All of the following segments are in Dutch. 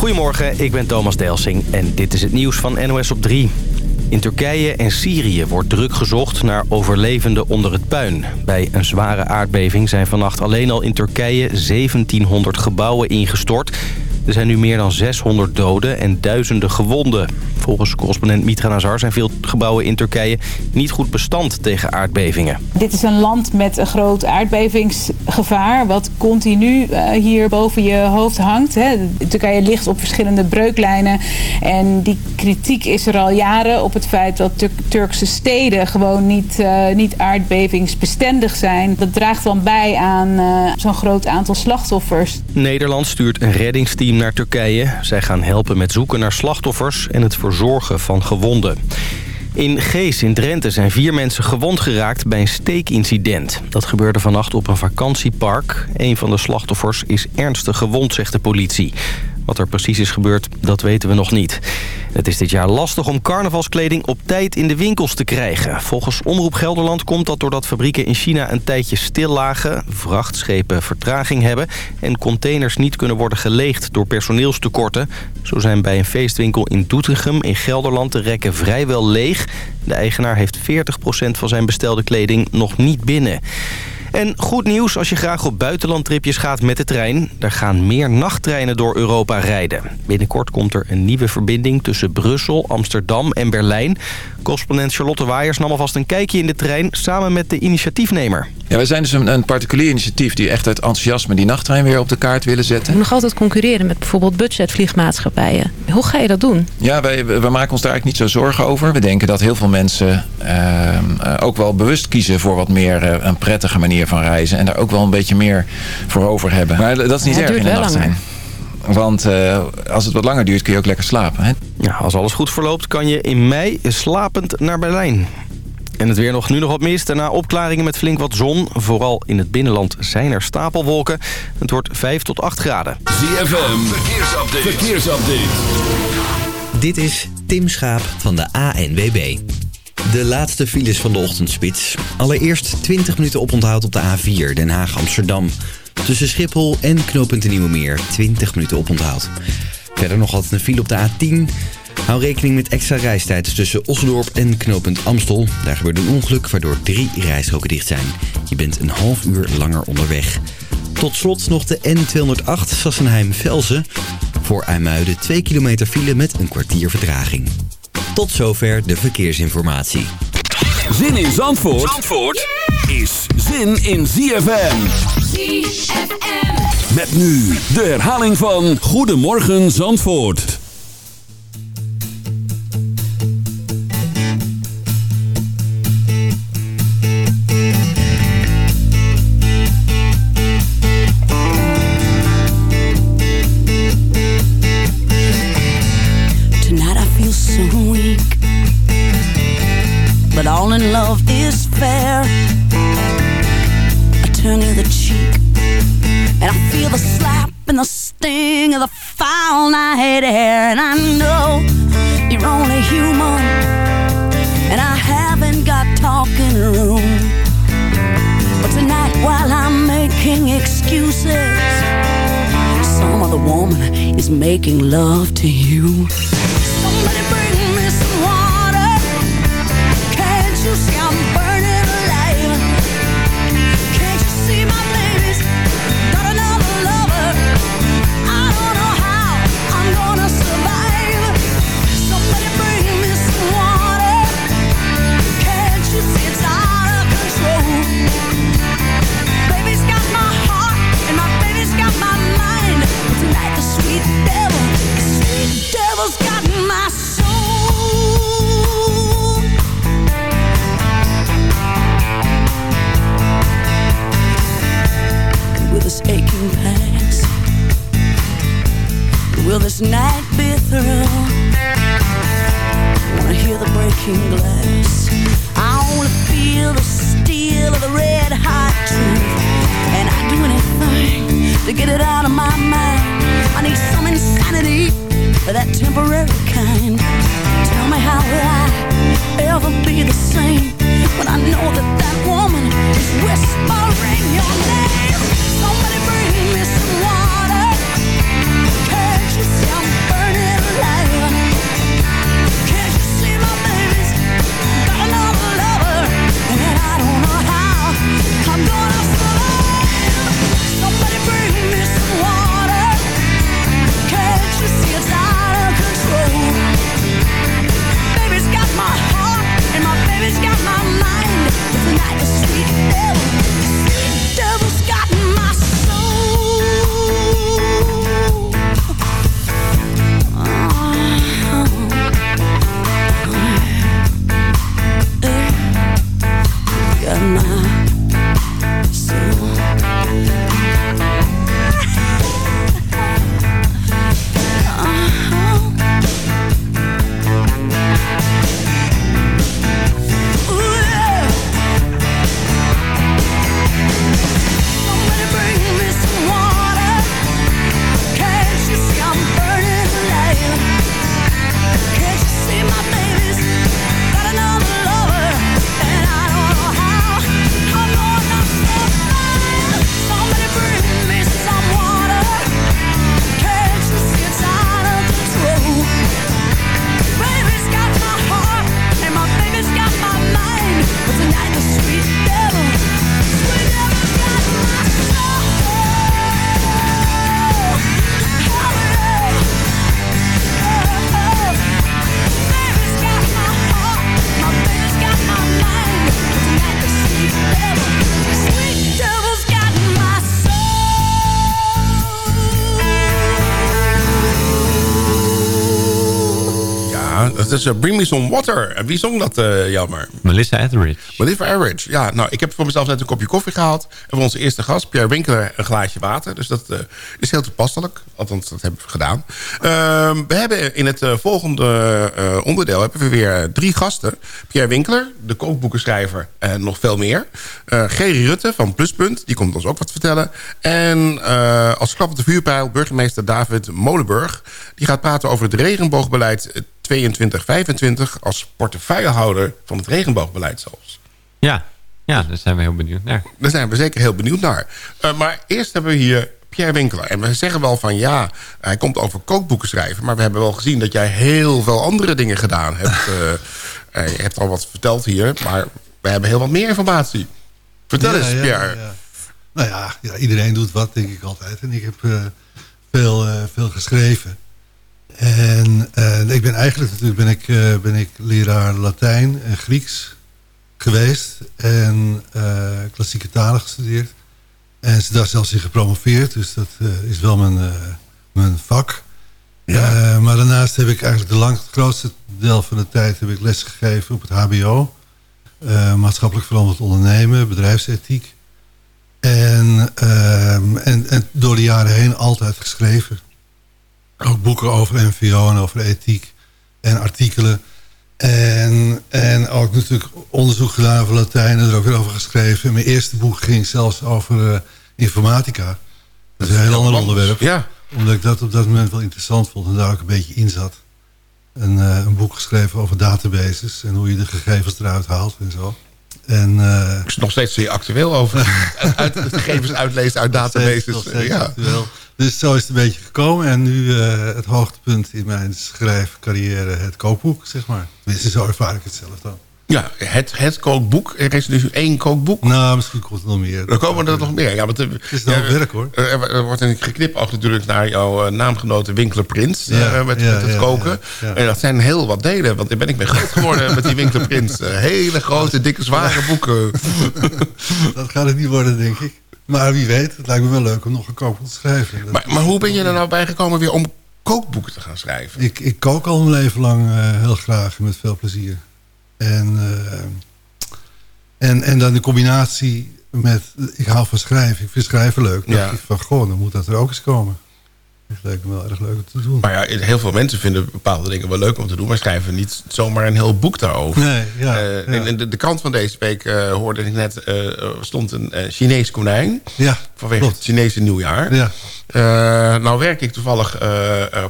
Goedemorgen, ik ben Thomas Delsing en dit is het nieuws van NOS op 3. In Turkije en Syrië wordt druk gezocht naar overlevenden onder het puin. Bij een zware aardbeving zijn vannacht alleen al in Turkije 1700 gebouwen ingestort... Er zijn nu meer dan 600 doden en duizenden gewonden. Volgens correspondent Mitra Nazar zijn veel gebouwen in Turkije niet goed bestand tegen aardbevingen. Dit is een land met een groot aardbevingsgevaar wat continu uh, hier boven je hoofd hangt. Turkije ligt op verschillende breuklijnen en die kritiek is er al jaren op het feit dat Tur Turkse steden gewoon niet, uh, niet aardbevingsbestendig zijn. Dat draagt dan bij aan uh, zo'n groot aantal slachtoffers. Nederland stuurt een reddingsteam naar Turkije. Zij gaan helpen met zoeken naar slachtoffers en het verzorgen van gewonden. In Gees in Drenthe zijn vier mensen gewond geraakt bij een steekincident. Dat gebeurde vannacht op een vakantiepark. Een van de slachtoffers is ernstig gewond, zegt de politie. Wat er precies is gebeurd, dat weten we nog niet. Het is dit jaar lastig om carnavalskleding op tijd in de winkels te krijgen. Volgens Omroep Gelderland komt dat doordat fabrieken in China een tijdje stil lagen... vrachtschepen vertraging hebben en containers niet kunnen worden geleegd door personeelstekorten. Zo zijn bij een feestwinkel in Doetinchem in Gelderland de rekken vrijwel leeg. De eigenaar heeft 40% van zijn bestelde kleding nog niet binnen. En goed nieuws als je graag op buitenlandtripjes gaat met de trein. Er gaan meer nachttreinen door Europa rijden. Binnenkort komt er een nieuwe verbinding tussen Brussel, Amsterdam en Berlijn. Correspondent Charlotte Waaiers nam alvast een kijkje in de trein samen met de initiatiefnemer. Ja, wij zijn dus een, een particulier initiatief die echt uit enthousiasme die nachttrein weer op de kaart willen zetten. We nog altijd concurreren met bijvoorbeeld budgetvliegmaatschappijen. Hoe ga je dat doen? Ja, wij, we maken ons daar eigenlijk niet zo zorgen over. We denken dat heel veel mensen uh, ook wel bewust kiezen voor wat meer uh, een prettige manier van reizen. En daar ook wel een beetje meer voor over hebben. Maar dat is niet ja, erg in de nachttrein. Want uh, als het wat langer duurt kun je ook lekker slapen. Hè? Ja, als alles goed verloopt kan je in mei slapend naar Berlijn. En het weer nog nu nog wat mist. Daarna opklaringen met flink wat zon. Vooral in het binnenland zijn er stapelwolken. Het wordt 5 tot 8 graden. ZFM, verkeersupdate. verkeersupdate. Dit is Tim Schaap van de ANWB. De laatste files van de ochtendspits. Allereerst 20 minuten oponthoud op de A4 Den Haag-Amsterdam. Tussen Schiphol en knooppunt Nieuwe Meer 20 minuten oponthoud. Verder nog altijd een file op de A10... Hou rekening met extra reistijd tussen Osdorp en knooppunt Amstel. Daar gebeurde een ongeluk waardoor drie rijstroken dicht zijn. Je bent een half uur langer onderweg. Tot slot nog de N208 Sassenheim-Velzen. Voor IJmuiden 2 kilometer file met een kwartier vertraging. Tot zover de verkeersinformatie. Zin in Zandvoort, Zandvoort is zin in ZFM. ZFM. Met nu de herhaling van Goedemorgen Zandvoort. In love is fair. I turn you the cheek, and I feel the slap and the sting of the foul night air. And I know you're only human, and I haven't got talking room. But tonight, while I'm making excuses, some other woman is making love to you. Somebody bring this night be through? Wanna hear the breaking glass? I wanna feel the steel of the red hot truth. And I'd do anything to get it out of my mind. I need some insanity, that temporary kind. Tell me how will I ever be the same When I know that that woman is whispering your name? Somebody bring me some Is uh, Bring Me Some Water. En wie zong dat, uh, jammer? Melissa Etheridge. Melissa Etheridge. Ja, nou, ik heb voor mezelf net een kopje koffie gehaald. En voor onze eerste gast, Pierre Winkler, een glaasje water. Dus dat uh, is heel toepasselijk. Althans, dat hebben we gedaan. Ehm, we hebben in het volgende onderdeel hebben we weer drie gasten. Pierre Winkler, de kookboekenschrijver en nog veel meer. Gerry Rutte van Pluspunt, die komt ons ook wat vertellen. En als klap op de vuurpijl, burgemeester David Molenburg. Die gaat praten over het regenboogbeleid 2225 als portefeuillehouder van het regenboogbeleid zelfs. Ja, ja daar zijn we heel benieuwd naar. Daar zijn we zeker heel benieuwd naar. Uh, maar eerst hebben we hier Pierre Winkler. En we zeggen wel van ja, hij komt over kookboeken schrijven. Maar we hebben wel gezien dat jij heel veel andere dingen gedaan hebt. uh, je hebt al wat verteld hier, maar we hebben heel wat meer informatie. Vertel eens, Pierre. Ja, nou ja, ja, iedereen doet wat, denk ik altijd. En ik heb uh, veel, veel geschreven. En uh, ik ben eigenlijk natuurlijk ben ik, uh, ben ik leraar Latijn en Grieks geweest. En uh, klassieke talen gestudeerd. En ze daar zelfs in gepromoveerd. Dus dat is wel mijn, mijn vak. Ja. maar daarnaast heb ik eigenlijk de lang, het grootste deel van de tijd heb ik lesgegeven op het hbo. maatschappelijk verantwoord ondernemen, bedrijfsethiek. En, ehm, en, en door de jaren heen altijd geschreven ook boeken over NVO en over ethiek en artikelen. En, en ook natuurlijk onderzoek gedaan over Latijn en er ook weer over geschreven. Mijn eerste boek ging zelfs over uh, informatica. Dat is een heel ander onderwerp. Ja. Omdat ik dat op dat moment wel interessant vond en daar ook een beetje in zat. Een, uh, een boek geschreven over databases en hoe je de gegevens eruit haalt en zo. En, uh, is nog steeds zeer actueel over uit, gegevens uitlezen uit databases. Steeds, ja. actueel. Dus zo is het een beetje gekomen. En nu uh, het hoogtepunt in mijn schrijfcarrière, het kookboek, zeg maar. Tenminste, zo ervaar ik het zelf dan. Ja, het, het kookboek. Er is nu één kookboek. Nou, misschien komt er nog meer. Er komen er nog meer. Ja, want, het is wel ja, werk hoor. Er, wordt een geknipoog natuurlijk naar jouw uh, naamgenoten Winkler Prins. Ja, uh, met, met, het koken. En dat zijn heel wat delen. Want daar ben ik mee groot geworden met die Winkler Prins. hele grote, dikke, zware boeken. dat gaat het niet worden, denk ik. Maar wie weet, het lijkt me wel leuk om nog een kookboek te schrijven. Maar, maar hoe ben je er nou bij gekomen weer om kookboeken te gaan schrijven? Ik, ik kook al mijn leven lang uh, heel graag met veel plezier. En, uh, en, en dan de combinatie met... Ik hou van schrijven, ik vind schrijven leuk. Dan ja. dacht ik van, goh, dan moet dat er ook eens komen. Me wel erg leuk om te doen. Maar ja, heel veel mensen vinden bepaalde dingen wel leuk om te doen... maar schrijven niet zomaar een heel boek daarover. Nee, ja, uh. In de, de, krant van deze week uh, hoorde ik net... Uh, stond een Chinees konijn. Ja, vanwege klopt. het Chinese nieuwjaar. Ja. nou werk ik toevallig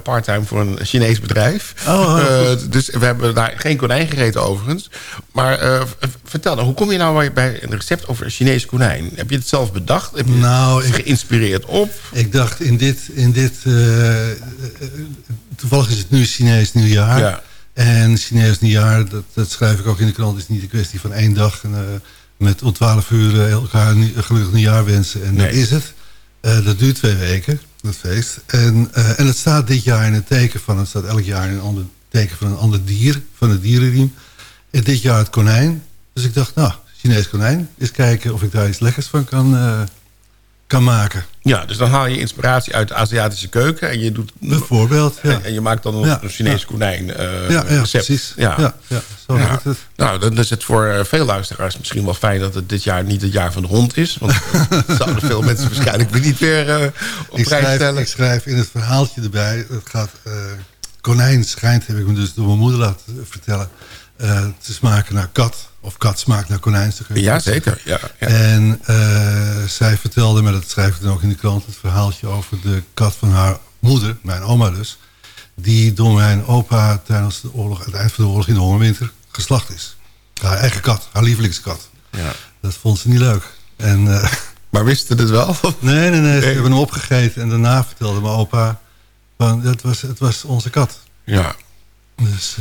parttime voor een Chinees bedrijf. Oh, dus we hebben daar geen konijn gegeten overigens. Maar vertel dan, hoe kom je nou bij een recept over een Chinees konijn? Heb je het zelf bedacht? Heb je nou, het geïnspireerd op? Ik dacht in dit... In dit uh, toevallig is het nu Chinees nieuwjaar. Ja. En Chinees nieuwjaar, dat, dat schrijf ik ook in de krant... is niet een kwestie van één dag... En, uh, met om twaalf uur elkaar een gelukkig nieuwjaar wensen. En nee. dat is het. dat duurt twee weken, dat feest. En, en het staat dit jaar in het teken van... het staat elk jaar in een ander teken van een ander dier... van het dierenriem. En dit jaar het konijn. Dus ik dacht, nou, Chinees konijn. Eens kijken of ik daar iets lekkers van kan, uh, kan maken. Ja, dus dan haal je inspiratie uit de Aziatische keuken. En je doet, Bijvoorbeeld, ja. En, en je maakt dan een, ja, een Chinees ja. konijn uh, ja, ja, recept. Precies. Ja, ja, zo werkt het. Nou, dan is het voor veel luisteraars misschien wel fijn... dat het dit jaar niet het jaar van de hond is. Want dat zouden veel mensen waarschijnlijk weer niet weer uh, op ik prijs schrijf, stellen. Ik schrijf in het verhaaltje erbij... Het gaat, uh, konijn schijnt, heb ik me dus door mijn moeder laten vertellen... Te smaken naar kat. Of kat smaakt naar konijn. Ja, zeker. Ja, ja. En uh, zij vertelde me, dat schrijf ik dan ook in de krant... het verhaaltje over de kat van haar moeder, mijn oma dus... die door mijn opa tijdens de oorlog... het eind van de oorlog in de hongerwinter geslacht is. Haar eigen kat, haar lievelingskat. Ja. Dat vond ze niet leuk. En, uh, maar wisten het wel? Nee, nee, nee. Ze nee. hebben hem opgegeten. En daarna vertelde mijn opa... Van, het, was, het was onze kat. Ja. Dus,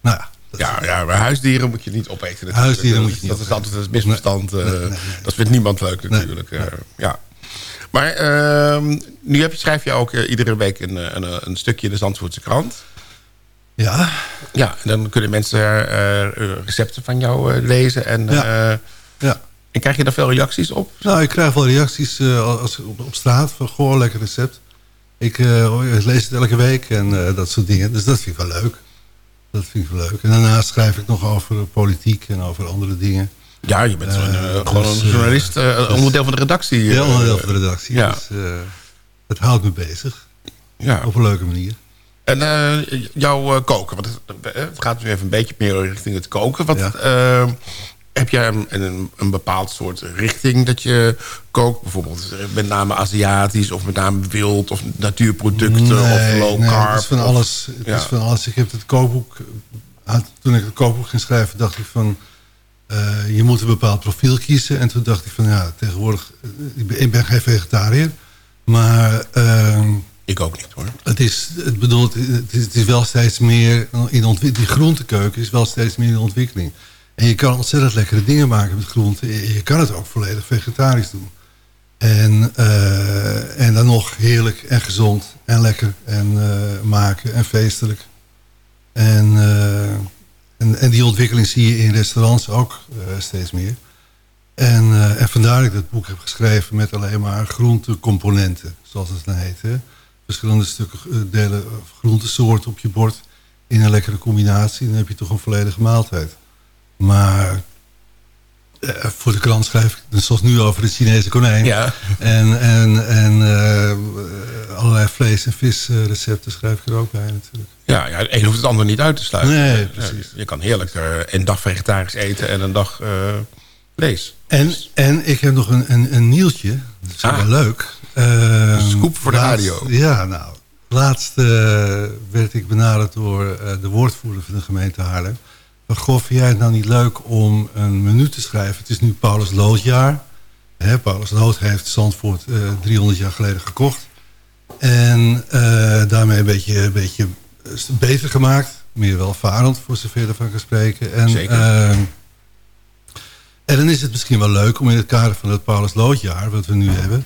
nou ja. Ja, ja, maar huisdieren moet je niet opeten. Natuurlijk. Huisdieren moet je niet Dat is altijd een misverstand. Nee, nee, nee, dat vindt niemand leuk natuurlijk. Uh, ja. Maar uh, nu heb je, schrijf je ook uh, iedere week een, een, een, stukje in de Zandvoortse krant. Ja. Ja, en dan kunnen mensen uh, recepten van jou lezen. En, ja. ja. en krijg je daar veel reacties op? Nou, ik krijg wel reacties als, op, op straat van goh, lekker recept. Ik lees het elke week en dat soort dingen. Dus dat vind ik wel leuk. Dat vind ik wel leuk. En daarnaast schrijf ik nog over politiek en over andere dingen. Ja, je bent zo'n, Eh, eh, gewoon dus, een journalist, eh, dus- onderdeel van de redactie. Ja, eh, onderdeel van de redactie. Ja. Dus, eh, het houdt me bezig. Ja. Op een leuke manier. En jouw koken, want het, het gaat nu even een beetje meer richting het koken. Wat, Ja. Heb jij een, een, een bepaald soort richting dat je kookt? Bijvoorbeeld met name Aziatisch of met name wild of natuurproducten of low nee, carb? Het is van of- alles. Het Ja. is van alles. Ik heb het kookboek... Toen ik het kookboek ging schrijven, dacht ik van... eh, je moet een bepaald profiel kiezen. En toen dacht ik van, ja, tegenwoordig... eh, ik ben, ik ben geen vegetariër. Maar... ehm, ik ook niet, hoor. Het is, het bedoelt, het is, het is wel steeds meer... In die groentekeuken is wel steeds meer in ontwikkeling. En je kan ontzettend lekkere dingen maken met groenten. Je kan het ook volledig vegetarisch doen. En, eh, en dan nog heerlijk en gezond en lekker en eh, maken en feestelijk. En, eh, en, en die ontwikkeling zie je in restaurants ook steeds meer. En, en vandaar dat ik dat boek heb geschreven met alleen maar groentecomponenten, zoals het dan heet. Hè? Verschillende stukken delen groentesoorten op je bord in een lekkere combinatie. Dan heb je toch een volledige maaltijd. Maar eh, voor de krant schrijf ik, dus zoals nu over het Chinese konijn. Ja. En, en, en eh, allerlei vlees- en visrecepten schrijf ik er ook bij natuurlijk. Ja, ja, een hoeft het ander niet uit te sluiten. Nee, precies. Je kan heerlijk eh, een dag vegetarisch eten en een dag vlees. En, en ik heb nog een, een, een nieuwtje. Dat is Ah. wel leuk. Uh, scoop voor de radio. Ja, nou. Laatst werd ik benaderd door de woordvoerder van de gemeente Haarlem. Van, goh, vind jij het nou niet leuk om een menu te schrijven? Het is nu Paulus Loodjaar. Hè, Paulus Lood heeft Zandvoort eh 300 jaar geleden gekocht. En eh, daarmee een beetje, een beetje beter gemaakt. Meer welvarend, voor zover ervan kan spreken. En, Zeker. ehm, en dan is het misschien wel leuk om in het kader van het Paulus Loodjaar... wat we nu hebben,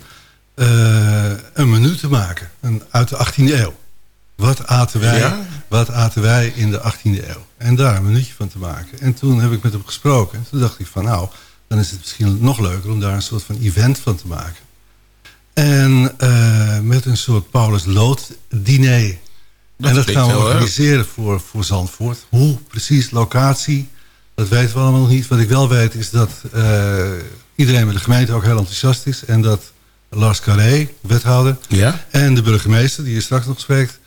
eh, een menu te maken. Een, uit de 18e eeuw. Wat aten, wij, Ja? wat aten wij in de 18e eeuw? En daar een minuutje van te maken. En toen heb ik met hem gesproken. Toen dacht ik van nou, dan is het misschien nog leuker... om daar een soort van event van te maken. En eh, met een soort Paulus Lood diner... Dat en dat gaan we leuk. organiseren voor, voor Zandvoort. Hoe precies, locatie, dat weten we allemaal nog niet. Wat ik wel weet is dat eh, iedereen bij de gemeente ook heel enthousiast is. En dat Lars Carré, wethouder, Ja? en de burgemeester, die je straks nog spreekt...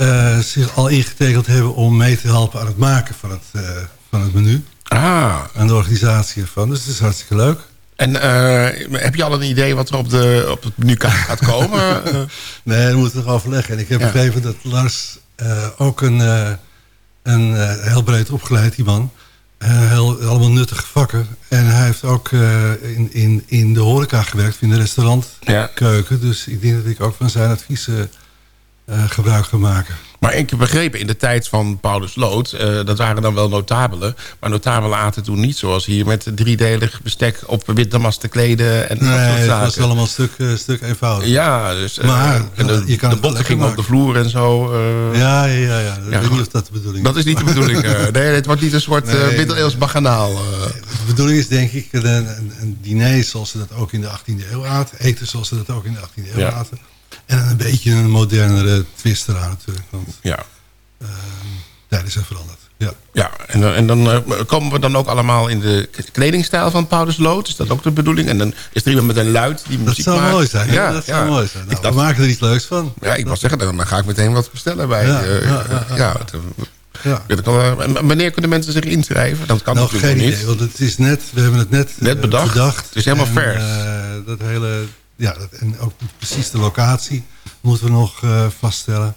eh, zich al ingetekend hebben om mee te helpen aan het maken van het, eh, van het menu. Ah, En de organisatie ervan. Dus het is hartstikke leuk. en eh, heb je al een idee wat er op, de, op het menu gaat komen? Nee, dat moeten we nog overleggen. En ik heb Ja. begrepen dat Lars ook een, een heel breed opgeleid, die man. Heel, allemaal nuttige vakken. En hij heeft ook in, in, in de horeca gewerkt, in de restaurantkeuken. ja. Dus ik denk dat ik ook van zijn adviezen gebruik ga maken. Maar ik heb begrepen, in de tijd van Paulus Lood... eh, dat waren dan wel notabelen. Maar notabelen aten toen niet zoals hier... met driedelig bestek op wit damasten kleden en dat soort Nee, het zaken. was allemaal een stuk, eh, stuk eenvoudiger. Ja, dus eh, Maar, en de, je kan de botten gingen op de vloer en zo. eh, Ja, ja, ja. ja. Ik Ja, weet niet of dat de bedoeling Dat is niet de bedoeling. eh. nee, het wordt niet een soort eh Nee, middeleeuws baganaal. eh. De bedoeling is denk ik een, een, een diner zoals ze dat ook in de 18e eeuw aten. Eten zoals ze dat ook in de 18e eeuw Ja. aten. En een beetje een modernere twist eraan natuurlijk. Want ja. uh, tijden zijn veranderd. Ja. Ja, en, dan- en dan eh, komen we dan ook allemaal in de kledingstijl van Paulus Lood. Is dat ook de bedoeling? En dan is er iemand met een luid die Dat muziek zou maakt. mooi zijn. Ja, dat ja. zou mooi zijn. Nou, we maken er iets leuks van. Ja, ik wou zeggen, dan, dan ga ik meteen wat bestellen bij. Ja, eh, ja, ja, eh, wanneer kunnen mensen zich inschrijven? Dat kan Nog natuurlijk geen nog idee, niet. want het is net, we hebben het net, Net bedacht. Het is helemaal En, vers. dat hele, ja, en ook precies de locatie moeten we nog eh, vaststellen.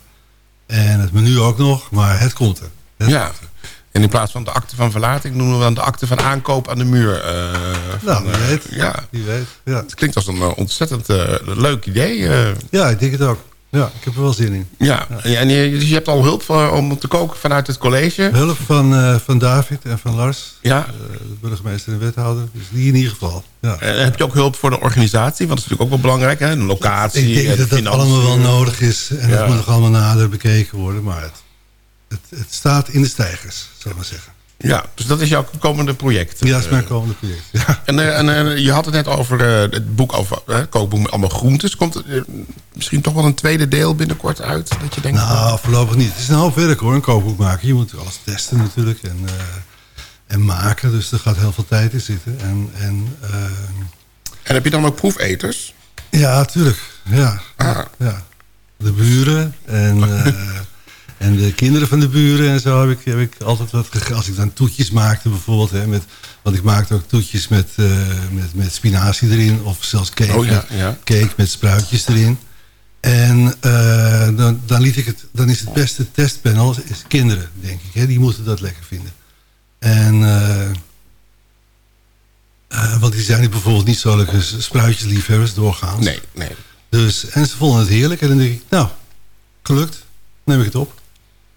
En het menu ook nog, maar het komt er. Het Ja. En in plaats van de akte van verlating noemen we dan de akte van aankoop aan de muur. eh, Nou, van, wie eh, weet. Ja, Wie weet. Ja. het klinkt als een ontzettend leuk idee. ja, ik denk het ook. Ja, ik heb er wel zin in. ja, en je, je hebt al hulp voor, om te koken vanuit het college. Hulp van, eh, van David en van Lars, Ja. eh, de burgemeester en wethouder. Dus die in ieder geval. Ja. En heb je ook hulp voor de organisatie? Want dat is natuurlijk ook wel belangrijk. Hè? De locatie, Ik denk en dat dat allemaal wel nodig is. En Ja. dat moet nog allemaal nader bekeken worden. Maar het, het, het staat in de stijgers, zal ik maar zeggen. Ja, dus dat is jouw komende project. Ja, dat is mijn komende project. Ja. En, eh, en eh, je had het net over eh, het boek over kookboek met allemaal groentes. Komt er misschien toch wel een tweede deel binnenkort uit? Dat je denkt, nou, voorlopig niet. Het is een hoop werk hoor, een kookboek maken. Je moet alles testen natuurlijk en, en maken. Dus er gaat heel veel tijd in zitten. En, en, en heb je dan ook proefeters? Ja, natuurlijk. Ja, ah. ja. De buren en... En de kinderen van de buren en zo heb ik, heb ik altijd wat Als ik dan toetjes maakte bijvoorbeeld. Hè, met, want ik maakte ook toetjes met, uh, met, met spinazie erin. Of zelfs cake, oh, ja, ja. cake met spruitjes erin. En uh, dan, dan, liet ik het, dan is het beste testpanel is kinderen, denk ik. Hè, die moeten dat lekker vinden. En... Uh, want die zijn bijvoorbeeld niet zo leuke spruitjesliefhebbers doorgaans. Nee, nee. Dus, en ze vonden het heerlijk. En dan denk ik, nou, gelukt. neem ik het op.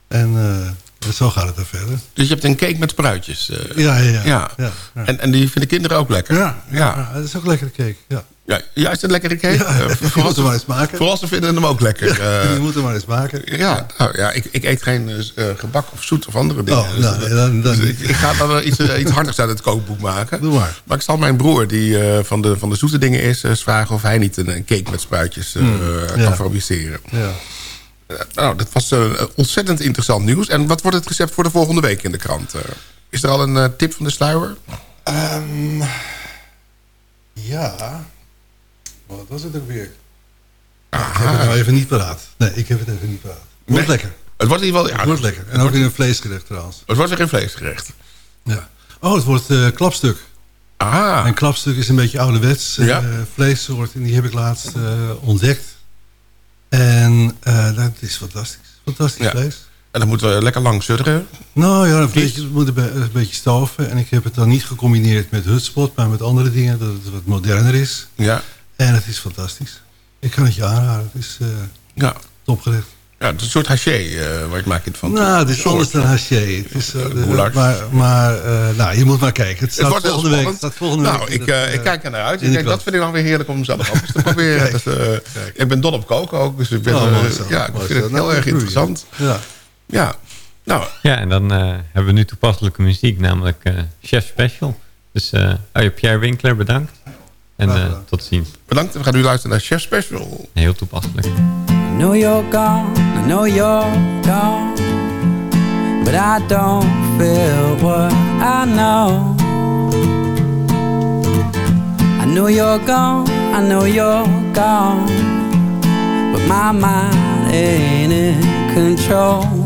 En uh, zo gaat het er verder. Dus je hebt een cake met spruitjes? Uh, ja, ja, ja. ja. En, en die vinden kinderen ook lekker? Ja, ja. het is ook een lekkere cake. Ja. Ja, juist een lekkere cake. Ja, vooral ze maar eens maken. Vooral ze vinden hem ook lekker. Die moeten maar eens maken. Ja, nou, ja ik, ik eet geen uh, gebak of zoet of andere dingen. Oh, nou, dus, dan, dan dus ik, ik, ga dan iets, iets hardigs uit het kookboek maken. Doe maar. Maar ik zal mijn broer, die van, de, van de zoete dingen is... vragen of hij niet een, een cake met spruitjes mm, kan ja. fabriceren. Ja. Nou, dat was uh, ontzettend interessant nieuws. En wat wordt het recept voor de volgende week in de krant? Uh, is er al een uh, tip van de sluier? Um, ja. Wat was het ook weer? Ik heb het nou even niet paraat. Nee, ik heb het even niet paraat. Het wordt lekker. Het wordt in ieder geval... Ja, het wordt lekker. En ook weer een vleesgerecht trouwens. Het wordt weer een vleesgerecht. Ja. Oh, het wordt klapstuk. Ah. En klapstuk is een beetje ouderwets ja. vleessoort. En die heb ik laatst ontdekt. En uh, dat is fantastisch. Fantastisch ja. vlees. En dan moeten we lekker lang sudderen. Nou ja, een beetje, het moet een beetje stoven. En ik heb het dan niet gecombineerd met hutspot, maar met andere dingen. Dat het wat moderner is. Ja. En het is fantastisch. Ik kan het je aanraden. Het is uh, ja. topgerecht. Ja, het is een soort haché uh, waar ik maak het van. Nou, het is anders dan haché. Het is, uh, maar maar uh, nou, je moet maar kijken. Het staat het volgende week. Staat volgende nou, week ik, uh, ik kijk er naar uit. Ik denk, dat vind ik dan weer heerlijk om zelf eens te proberen. dus, ik ben dol op koken ook. Dus ik, ben, oh, ja, ik vind het heel nou, erg interessant. Ja. ja. Nou. Ja, en dan hebben we nu toepasselijke muziek, namelijk Chef Special. Dus uh, Pierre Winkler, bedankt. En uh, tot ziens. Bedankt. We gaan nu luisteren naar Chef Special. Heel toepasselijk. I know you're gone, I know you're gone But I don't feel what I know. I know you're gone, I know you're gone But my mind ain't in control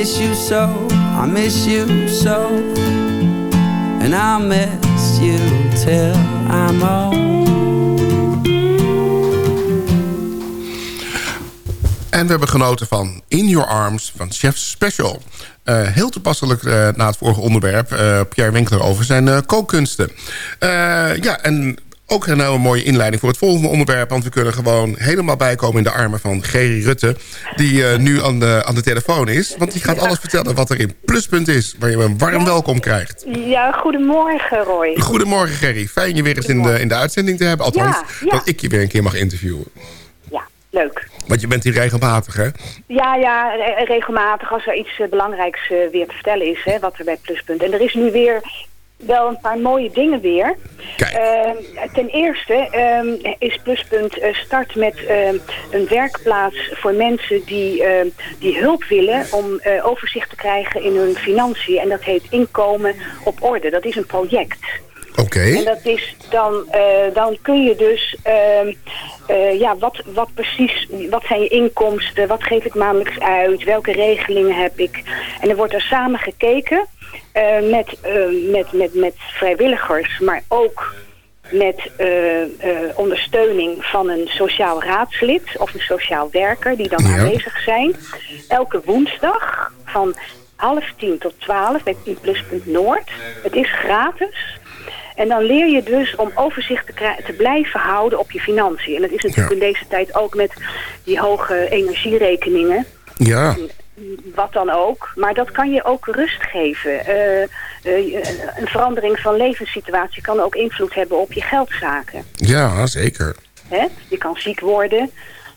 miss you so, I miss you so. And I'll miss you till I'm old. En we hebben genoten van In Your Arms van Chef Special. Eh, heel toepasselijk eh, na het vorige onderwerp. eh, Pierre Winkler over zijn kookkunsten. Ja, en ook een hele mooie inleiding voor het volgende onderwerp. Want we kunnen gewoon helemaal bijkomen in de armen van Gerry Rutte. Die eh, nu aan de, aan de telefoon is. Want die gaat alles vertellen wat er in Pluspunt is. Waar je een warm welkom krijgt. Ja, goedemorgen Roy. Goedemorgen Gerry. Fijn je weer eens in de, in de uitzending te hebben. Althans, Ja, ja. dat ik je weer een keer mag interviewen. Ja, leuk. Want je bent hier regelmatig, hè? Ja, ja, re- regelmatig als er iets eh, belangrijks eh, weer te vertellen is, hè, wat er bij Pluspunt. En er is nu weer wel een paar mooie dingen weer. Eh, ten eerste ehm, is Pluspunt eh, start met ehm, een werkplaats voor mensen die, ehm, die hulp willen om eh, overzicht te krijgen in hun financiën. En dat heet Inkomen op Orde. Dat is een project. Oké. En dat is dan, eh, dan kun je dus, ehm, eh, ja, wat, wat precies, wat zijn je inkomsten, wat geef ik maandelijks uit, welke regelingen heb ik. En er wordt er samen gekeken eh, met, eh, met, met, met vrijwilligers, maar ook met ondersteuning van een sociaal raadslid of een sociaal werker die dan Ja. aanwezig zijn. Elke woensdag van half tien tot twaalf bij 10 Pluspunt Noord. Het is gratis. En dan leer je dus om overzicht te, te blijven houden op je financiën. En dat is natuurlijk in deze tijd ook met die hoge energierekeningen. Ja. Wat dan ook. Maar dat kan je ook rust geven. Eh, eh, een verandering van levenssituatie kan ook invloed hebben op je geldzaken. Ja, zeker. Hè? Je kan ziek worden,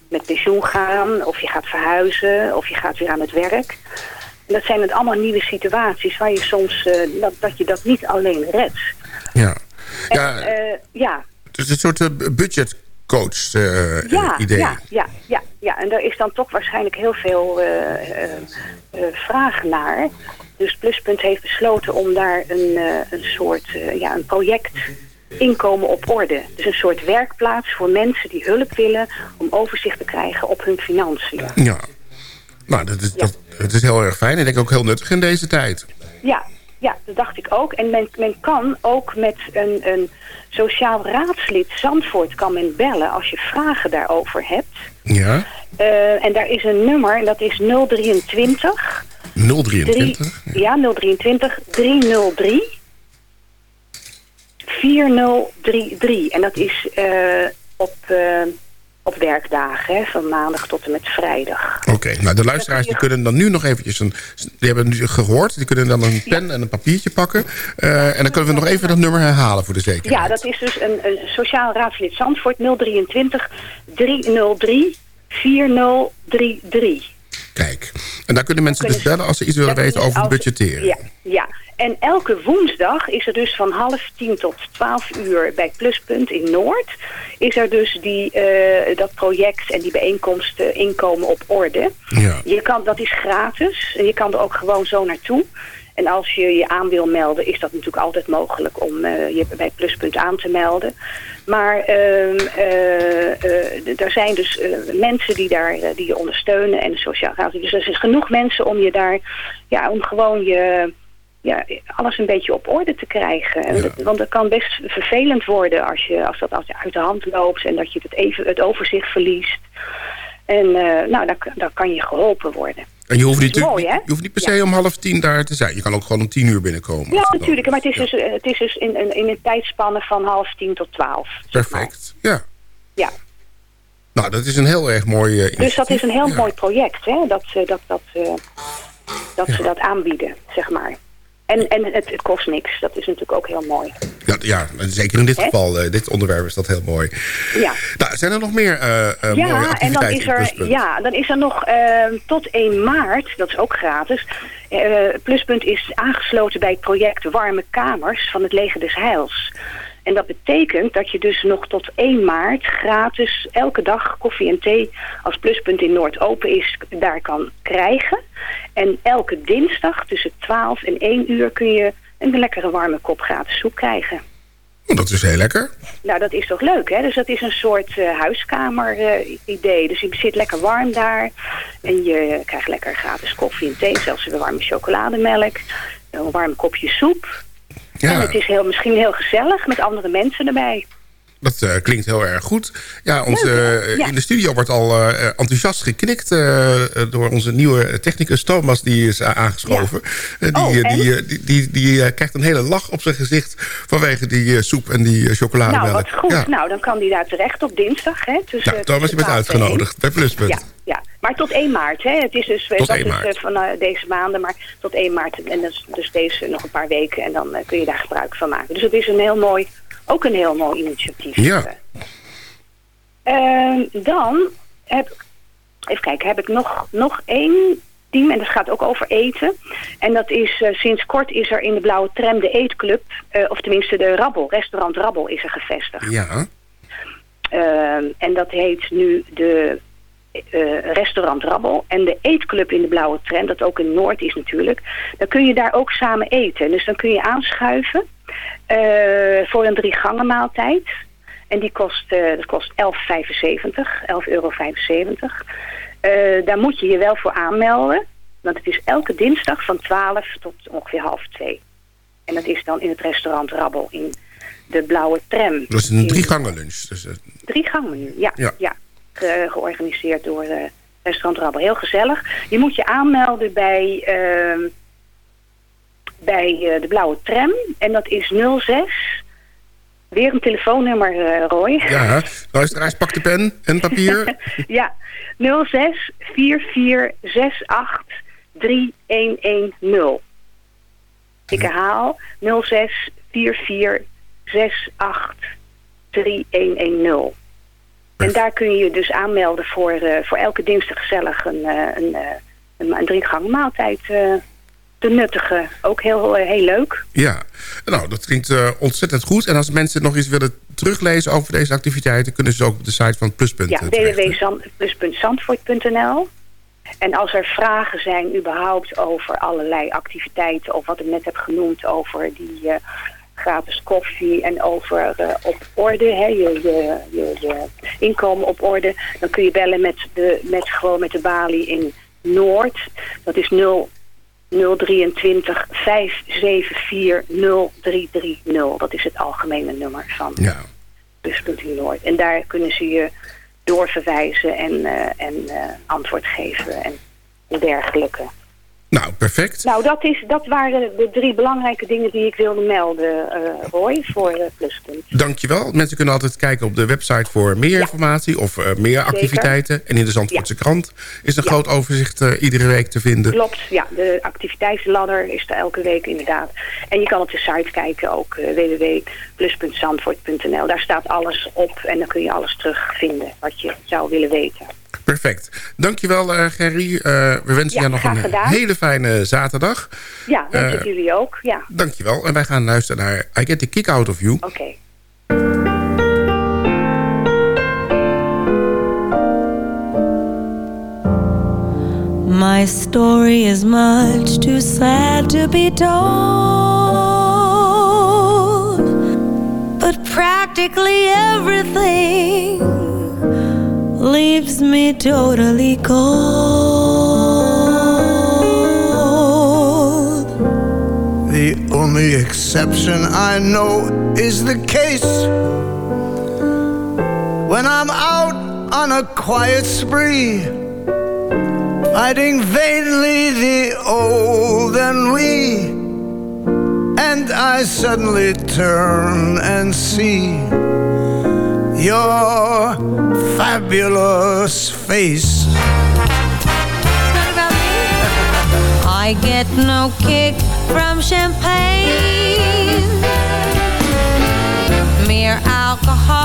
met pensioen gaan, of je gaat verhuizen, of je gaat weer aan het werk. Dat zijn het allemaal nieuwe situaties waar je soms, eh, dat, dat je dat niet alleen redt. Ja. En, Ja, eh, ja, het is een soort eh, budgetcoach ja, idee. ja, ja, ja, ja. En daar is dan toch waarschijnlijk heel veel vraag naar. Dus Pluspunt heeft besloten om daar een, een soort ja, een project inkomen op orde. Dus een soort werkplaats voor mensen die hulp willen om overzicht te krijgen op hun financiën. Ja. Nou, dat is, dat, het is heel erg fijn. En ik denk ook heel nuttig in deze tijd. Ja, ja, dat dacht ik ook. En men, men kan ook met een, een sociaal raadslid Zandvoort kan men bellen als je vragen daarover hebt. Ja. Eh, en daar is een nummer en dat is 023 023. Drie- ja, 023 303 4033. En dat is eh, op, eh, op werkdagen, hè, van maandag tot en met vrijdag. Oké, nou de luisteraars die kunnen dan nu nog eventjes een... Die hebben nu gehoord, die kunnen dan een pen en een papiertje pakken. Eh, en dan kunnen we nog even dat nummer herhalen voor de zekerheid. Ja, dat is dus een, een sociaal raadslid Zandvoort 023 303 4033. Kijk, en daar kunnen mensen dus bellen als ze iets willen weten over het budgetteren. Ja, ja, en elke woensdag is er dus van half tien tot twaalf uur bij Pluspunt in Noord... is er dus die, eh, dat project en die bijeenkomsten inkomen op orde. Ja. Je kan, dat is gratis en je kan er ook gewoon zo naartoe. En als je je aan wil melden, is dat natuurlijk altijd mogelijk om eh, je bij Pluspunt aan te melden. Maar ehm, eh, eh, er zijn dus mensen die, daar, die je ondersteunen en de sociaal raad. Dus er is genoeg mensen om je daar, ja, om gewoon je, ja, alles een beetje op orde te krijgen. Want het kan best vervelend worden als, je, als dat als je uit de hand loopt en dat je het, even, het overzicht verliest. En nou, dan, dan kan je geholpen worden. En je hoeft niet, mooi, niet- hè? je hoeft niet per se om half tien daar te zijn. Je kan ook gewoon om tien uur binnenkomen. Ja, natuurlijk. Maar het is dus, eh, het is dus in, in, in een tijdspanne van half tien tot twaalf. Perfect. Ja. Ja. Nou, dat is een heel erg mooi uh, Dus dat is een heel mooi project, hè? Dat, dat, dat, uh, dat ze dat aanbieden, zeg maar. En, en het, het, kost niks. Dat is natuurlijk ook heel mooi. Ja, ja zeker in dit He? geval, uh, dit onderwerp is dat heel mooi. Ja. Nou, zijn er nog meer uh, uh, ja, mooie en dan is er, Ja, dan is er nog tot 1 maart, dat is ook gratis... Pluspunt is aangesloten bij het project Warme Kamers van het Leger des Heils. En dat betekent dat je dus nog tot 1 maart gratis elke dag koffie en thee als pluspunt in Noord open is, daar kan krijgen. En elke dinsdag tussen 12 en 1 uur kun je een lekkere warme kop gratis soep krijgen. Dat is heel lekker. Nou, dat is toch leuk, hè? Dus dat is een soort uh, huiskamer-idee. Uh, dus je zit lekker warm daar. En je krijgt lekker gratis koffie en thee. Zelfs een warme chocolademelk. Een warm kopje soep. Ja. En het is heel, misschien heel gezellig met andere mensen erbij. Dat uh, klinkt heel erg goed. Ja, onze, uh, ja. in de studio wordt al uh, enthousiast geknikt door onze nieuwe technicus Thomas. Die is aangeschoven. Ja. die, oh, die, die, die, die krijgt een hele lach op zijn gezicht vanwege die soep en die chocolademelk. Nou, wat goed. Ja. Nou, dan kan hij daar terecht op dinsdag. Hè, tussen, ja, Thomas, je bent uitgenodigd bij Pluspunt. Ja, maar tot 1 maart. Hè. Het is dus tot dat 1 maart. is, van deze maanden, maar tot 1 maart. En dus, dus deze nog een paar weken. En dan kun je daar gebruik van maken. Dus het is een heel mooi ook een heel mooi initiatief. Ja. Uh, dan heb, even kijken, heb ik nog, nog één team en dat gaat ook over eten. En dat is, sinds kort is er in de Blauwe Tram de Eetclub, of tenminste de Rabbel, restaurant Rabbel is er gevestigd. Ja. Uh, en dat heet nu de uh, restaurant Rabbel. En de eetclub in de Blauwe Tram, dat ook in Noord is natuurlijk. Dan kun je daar ook samen eten. Dus dan kun je aanschuiven uh, voor een drie gangen maaltijd. En die kost, uh, dat kost 11,75, 11,75 euro. Daar moet je je wel voor aanmelden. Want het is elke dinsdag van 12 tot ongeveer half 2. En dat is dan in het restaurant Rabbel in de Blauwe Tram. Dat is een drie gangen lunch. Dus, drie gangen menu, ja. ja. ja. Ge georganiseerd door uh, restaurant Rabbel. Heel gezellig. Je moet je aanmelden bij, uh, bij uh, de Blauwe Tram. En dat is 06... Weer een telefoonnummer, uh, Roy. Ja, luisteraars, pak de pen en papier. ja, 06 4468 3110. Ik herhaal 06 4468 3110. En daar kun je je dus aanmelden voor, uh, voor elke dinsdag gezellig een, uh, een, een, een driegang maaltijd uh, te nuttigen. Ook heel, heel leuk. Ja, nou dat klinkt uh, ontzettend goed. En als mensen nog iets willen teruglezen over deze activiteiten... kunnen ze ook op de site van Pluspunt Ja, www.plus.zandvoort.nl En als er vragen zijn überhaupt over allerlei activiteiten... of wat ik net heb genoemd over die... Uh, gratis koffie en over uh, op orde, hè, je, je, je, je, inkomen op orde. Dan kun je bellen met de, met, gewoon met de balie in Noord. Dat is 0, 023 574 0330. Dat is het algemene nummer van ja. Pluspunt Noord. En daar kunnen ze je doorverwijzen en, uh, en uh, antwoord geven en dergelijke. Nou, perfect. Nou, dat, is, dat waren de drie belangrijke dingen die ik wilde melden, uh, Roy, voor uh, Pluspunt. Dankjewel. Mensen kunnen altijd kijken op de website voor meer ja. informatie of uh, meer Zeker. activiteiten. En in de Zandvoortse ja. krant is een ja. groot overzicht iedere week te vinden. Klopt, ja. De activiteitsladder is er elke week inderdaad. En je kan op de site kijken, ook www.plus.zandvoort.nl. Daar staat alles op en dan kun je alles terugvinden wat je zou willen weten. Perfect. Dankjewel uh, Gerry. Uh, we wensen ja, jou nog een gedaan. hele fijne zaterdag. Ja, wens ik uh, jullie ook. Ja. Dankjewel. En wij gaan luisteren naar I Get the Kick Out of You. Oké. Okay. My story is much too sad to be told But practically everything leaves me totally cold. The only exception I know is the case when I'm out on a quiet spree, fighting vainly the old and we. And I suddenly turn and see you're fabulous face. I get no kick from champagne. Mere alcohol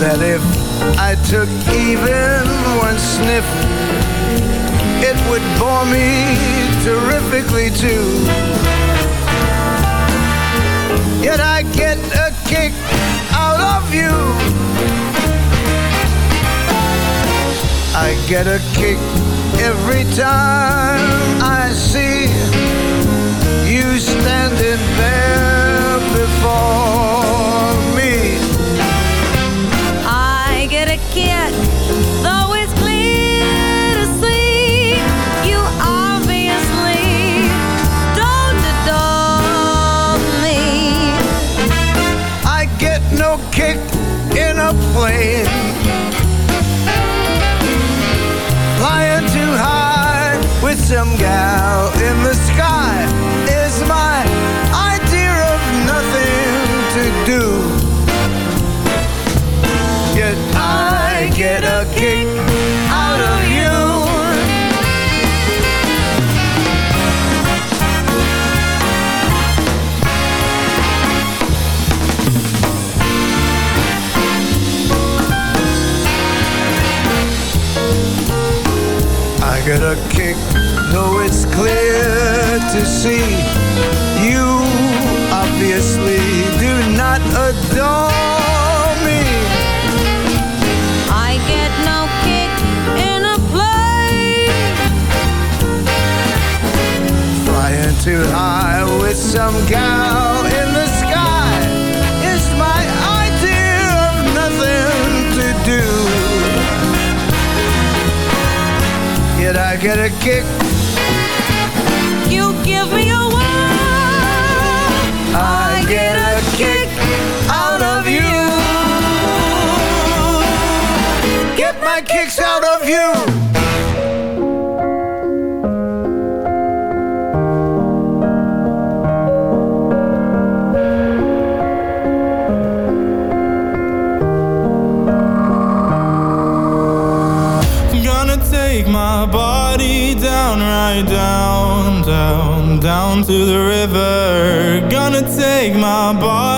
that if I took even one sniff, it would bore me terrifically too. Yet I get a kick out of you. I get a kick every time I see you standing there before plane. Flying too high with some gal in the sky is my idea of nothing to do. Get a kick out of you. I get a kick, though it's clear to see you obviously do not adore some gal in the sky is my idea of nothing to do. Yet I get a kick. You give me a whirl. I get a kick out of you. Get my kicks out of you. Take my body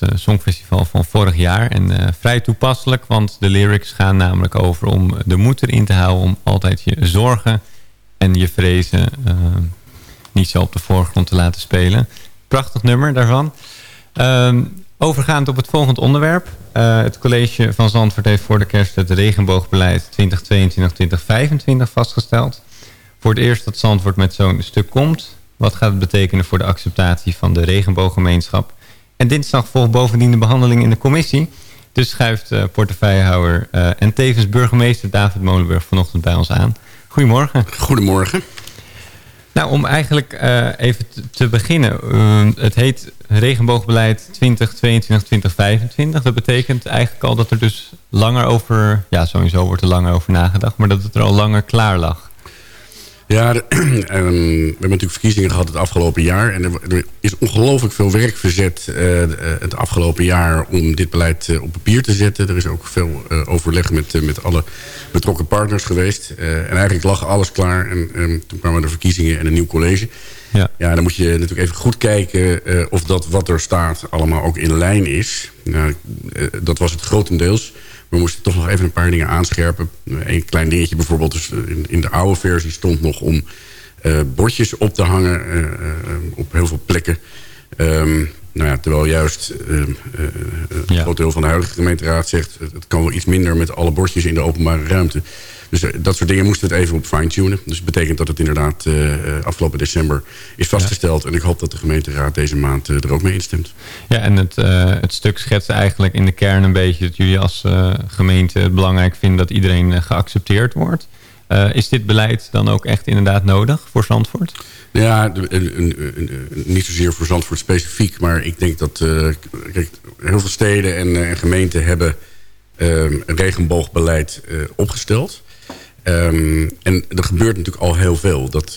eh, Songfestival van vorig jaar. En eh, vrij toepasselijk, want de lyrics gaan namelijk over om de moed erin te houden om altijd je zorgen en je vrezen eh, niet zo op de voorgrond te laten spelen. Prachtig nummer daarvan. Ehm, overgaand op het volgende onderwerp. Het college van Zandvoort heeft voor de kerst het regenboogbeleid 2022-2025 vastgesteld. Voor het eerst dat Zandvoort met zo'n stuk komt. Wat gaat het betekenen voor de acceptatie van de regenbooggemeenschap? En dinsdag volgt bovendien de behandeling in de commissie. Dus schuift eh, portefeuillehouder eh, en tevens burgemeester David Molenburg vanochtend bij ons aan. Goedemorgen. Goedemorgen. Nou, om eigenlijk eh, even te, beginnen. het heet regenboogbeleid 2022-2025. Dat betekent eigenlijk al dat er dus langer over... Ja, sowieso wordt er langer over nagedacht. Maar dat het er al langer klaar lag. Ja, ehm, we hebben natuurlijk verkiezingen gehad het afgelopen jaar. En er, is ongelooflijk veel werk verzet eh, eh, het afgelopen jaar om dit beleid eh, op papier te zetten. Er is ook veel overleg met, met alle betrokken partners geweest. En eigenlijk lag alles klaar. En ehm, toen kwamen de verkiezingen en een nieuw college. Ja. ja, dan moet je natuurlijk even goed kijken eh, of dat wat er staat allemaal ook in lijn is. Nou, eh, dat was het grotendeels. We moesten toch nog even een paar dingen aanscherpen. Een klein dingetje bijvoorbeeld. Dus in, in de oude versie stond nog om eh, bordjes op te hangen eh, eh, op heel veel plekken. Ehm, nou ja, terwijl juist eh, eh, een groot deel van de huidige gemeenteraad zegt... het het kan wel iets minder met alle bordjes in de openbare ruimte. Dus eh, dat soort dingen moesten we het even op fine-tunen. Dus dat betekent dat het inderdaad eh, eh, afgelopen december is vastgesteld. En ik hoop dat de gemeenteraad deze maand eh, er ook mee instemt. Ja, en het, eh, het stuk schetst eigenlijk in de kern een beetje... dat jullie als eh, gemeente het belangrijk vinden dat iedereen eh, geaccepteerd wordt. Eh, is dit beleid dan ook echt inderdaad nodig voor Zandvoort? Ja, niet zozeer voor Zandvoort specifiek. Maar ik denk dat eh, heel veel steden en, eh, en gemeenten hebben ehm, een regenboogbeleid opgesteld. Ehm, en er gebeurt natuurlijk al heel veel. Dat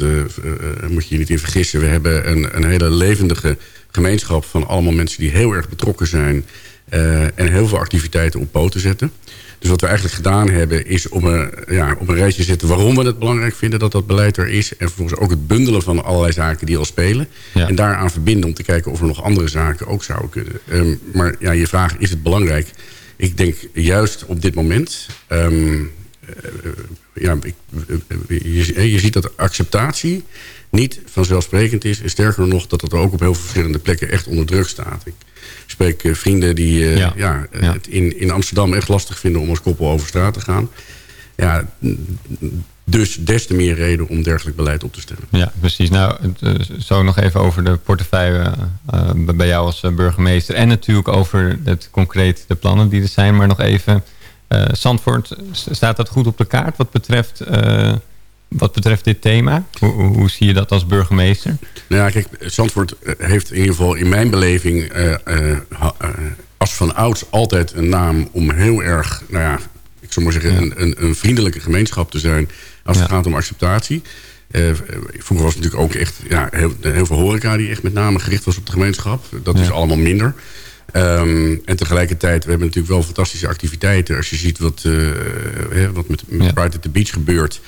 moet je je niet in vergissen. We hebben een, een hele levendige gemeenschap van allemaal mensen die heel erg betrokken zijn. en heel veel activiteiten op poten zetten. Dus wat we eigenlijk gedaan hebben is op een, ja, op een rijtje zetten waarom we het belangrijk vinden dat dat beleid er is. En vervolgens ook het bundelen van allerlei zaken die al spelen. En daaraan verbinden om te kijken of er nog andere zaken ook zouden kunnen. Ehm, maar ja, je vraag is het belangrijk? Ik denk juist op dit moment. ehm, eh, ja, ik, eh, je, je ziet dat acceptatie niet vanzelfsprekend is. En sterker nog, dat het ook op heel veel verschillende plekken echt onder druk staat. Ik spreek eh, vrienden die eh, Ja. ja. het in, in Amsterdam echt lastig vinden om als koppel over straat te gaan. Ja, dus des te meer reden om dergelijk beleid op te stellen. Ja, precies. Nou, eh, zo nog even over de portefeuille bij jou als burgemeester. En natuurlijk over het concreet de plannen die er zijn. Maar nog even, eh Zandvoort, staat dat goed op de kaart wat betreft, wat betreft dit thema? Hoe, zie je dat als burgemeester? Nou ja, kijk, Zandvoort eh, heeft in ieder geval in mijn beleving... eh, eh, als van ouds altijd een naam om heel erg... nou ja, ik zou maar zeggen, een, een, een vriendelijke gemeenschap te zijn... als het gaat om acceptatie. Vroeger was het natuurlijk ook echt ja, heel, heel veel horeca... die echt met name gericht was op de gemeenschap. Dat is allemaal minder. Ehm, en tegelijkertijd, we hebben natuurlijk wel fantastische activiteiten. Als je ziet wat, wat met, met Pride at the Beach gebeurt...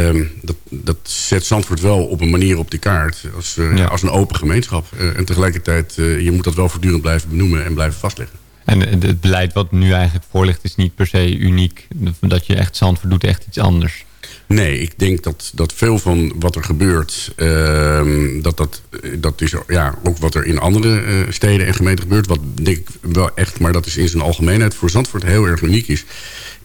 Ehm, dat, dat zet Zandvoort wel op een manier op de kaart. Als, eh, Ja. als een open gemeenschap. Eh, en tegelijkertijd, eh, je moet dat wel voortdurend blijven benoemen en blijven vastleggen. En het beleid wat nu eigenlijk voor ligt is niet per se uniek. Dat je echt Zandvoort doet echt iets anders. Nee, ik denk dat, dat veel van wat er gebeurt... ehm, dat, dat, dat is ja, ook wat er in andere steden en gemeenten gebeurt. Wat denk ik wel echt, maar dat is in zijn algemeenheid... voor Zandvoort heel erg uniek is...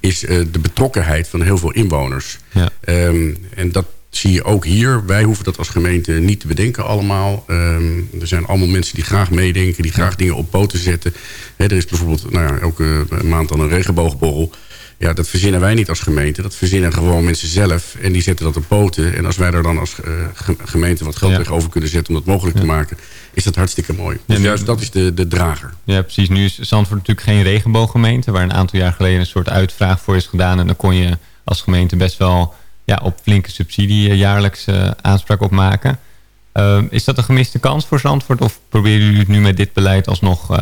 is eh, de betrokkenheid van heel veel inwoners. Ja. Ehm, en dat zie je ook hier. Wij hoeven dat als gemeente niet te bedenken allemaal. Ehm, er zijn allemaal mensen die graag meedenken... die graag dingen op poten zetten. Hè, er is bijvoorbeeld nou ja, elke maand dan een regenboogborrel... Ja, dat verzinnen wij niet als gemeente. Dat verzinnen gewoon mensen zelf. En die zetten dat op poten. En als wij er dan als eh, ge- gemeente wat geld Ja. tegenover kunnen zetten... om dat mogelijk te maken, is dat hartstikke mooi. Dus Ja, juist dat is de, de drager. Ja, precies. Nu is Zandvoort natuurlijk geen regenbooggemeente... waar een aantal jaar geleden een soort uitvraag voor is gedaan. En dan kon je als gemeente best wel ja, op flinke subsidie eh, jaarlijks eh, aanspraak op maken. Eh, is dat een gemiste kans voor Zandvoort? Of proberen jullie het nu met dit beleid alsnog,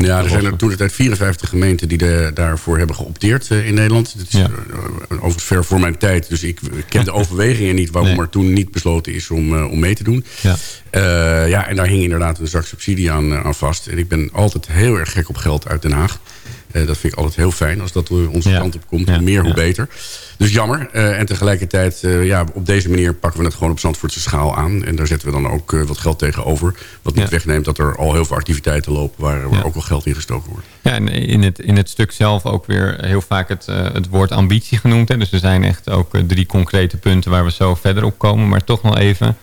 Ja, er zijn er toen de tijd 54 gemeenten die de, daarvoor hebben geopteerd eh, in Nederland. Dat is Ja. eh, overigens ver voor mijn tijd. Dus ik ken de overwegingen niet waarom er toen niet besloten is om, eh, om mee te doen. Ja. Eh, ja, en daar hing inderdaad een zak subsidie aan, eh, aan vast. En ik ben altijd heel erg gek op geld uit Den Haag. Eh, dat vind ik altijd heel fijn als dat onze kant op komt. Hoe meer, hoe beter. Dus jammer. Eh, en tegelijkertijd, eh, ja, op deze manier pakken we het gewoon op Zandvoortse schaal aan. En daar zetten we dan ook wat geld tegenover. Wat niet wegneemt dat er al heel veel activiteiten lopen... waar, waar ook wel geld in gestoken wordt. Ja, en in het, in het stuk zelf ook weer heel vaak het, het woord ambitie genoemd. Hè. Dus er zijn echt ook drie concrete punten waar we zo verder op komen. Maar toch nog even.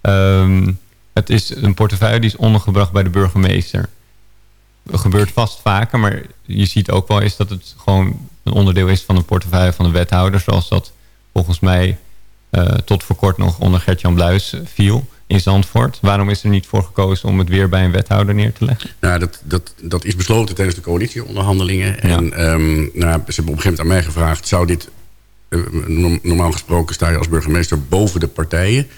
ehm, het is een portefeuille die is ondergebracht bij de burgemeester. Gebeurt vast vaker, maar je ziet ook wel eens dat het gewoon een onderdeel is van een portefeuille van de wethouder. Zoals dat volgens mij eh, tot voor kort nog onder Gert-Jan Bluis eh, viel in Zandvoort. Waarom is er niet voor gekozen om het weer bij een wethouder neer te leggen? Nou, dat, dat, dat is besloten tijdens de coalitieonderhandelingen. En ehm, nou, ze hebben op een gegeven moment aan mij gevraagd... zou dit, eh, norm- normaal gesproken sta je als burgemeester boven de partijen...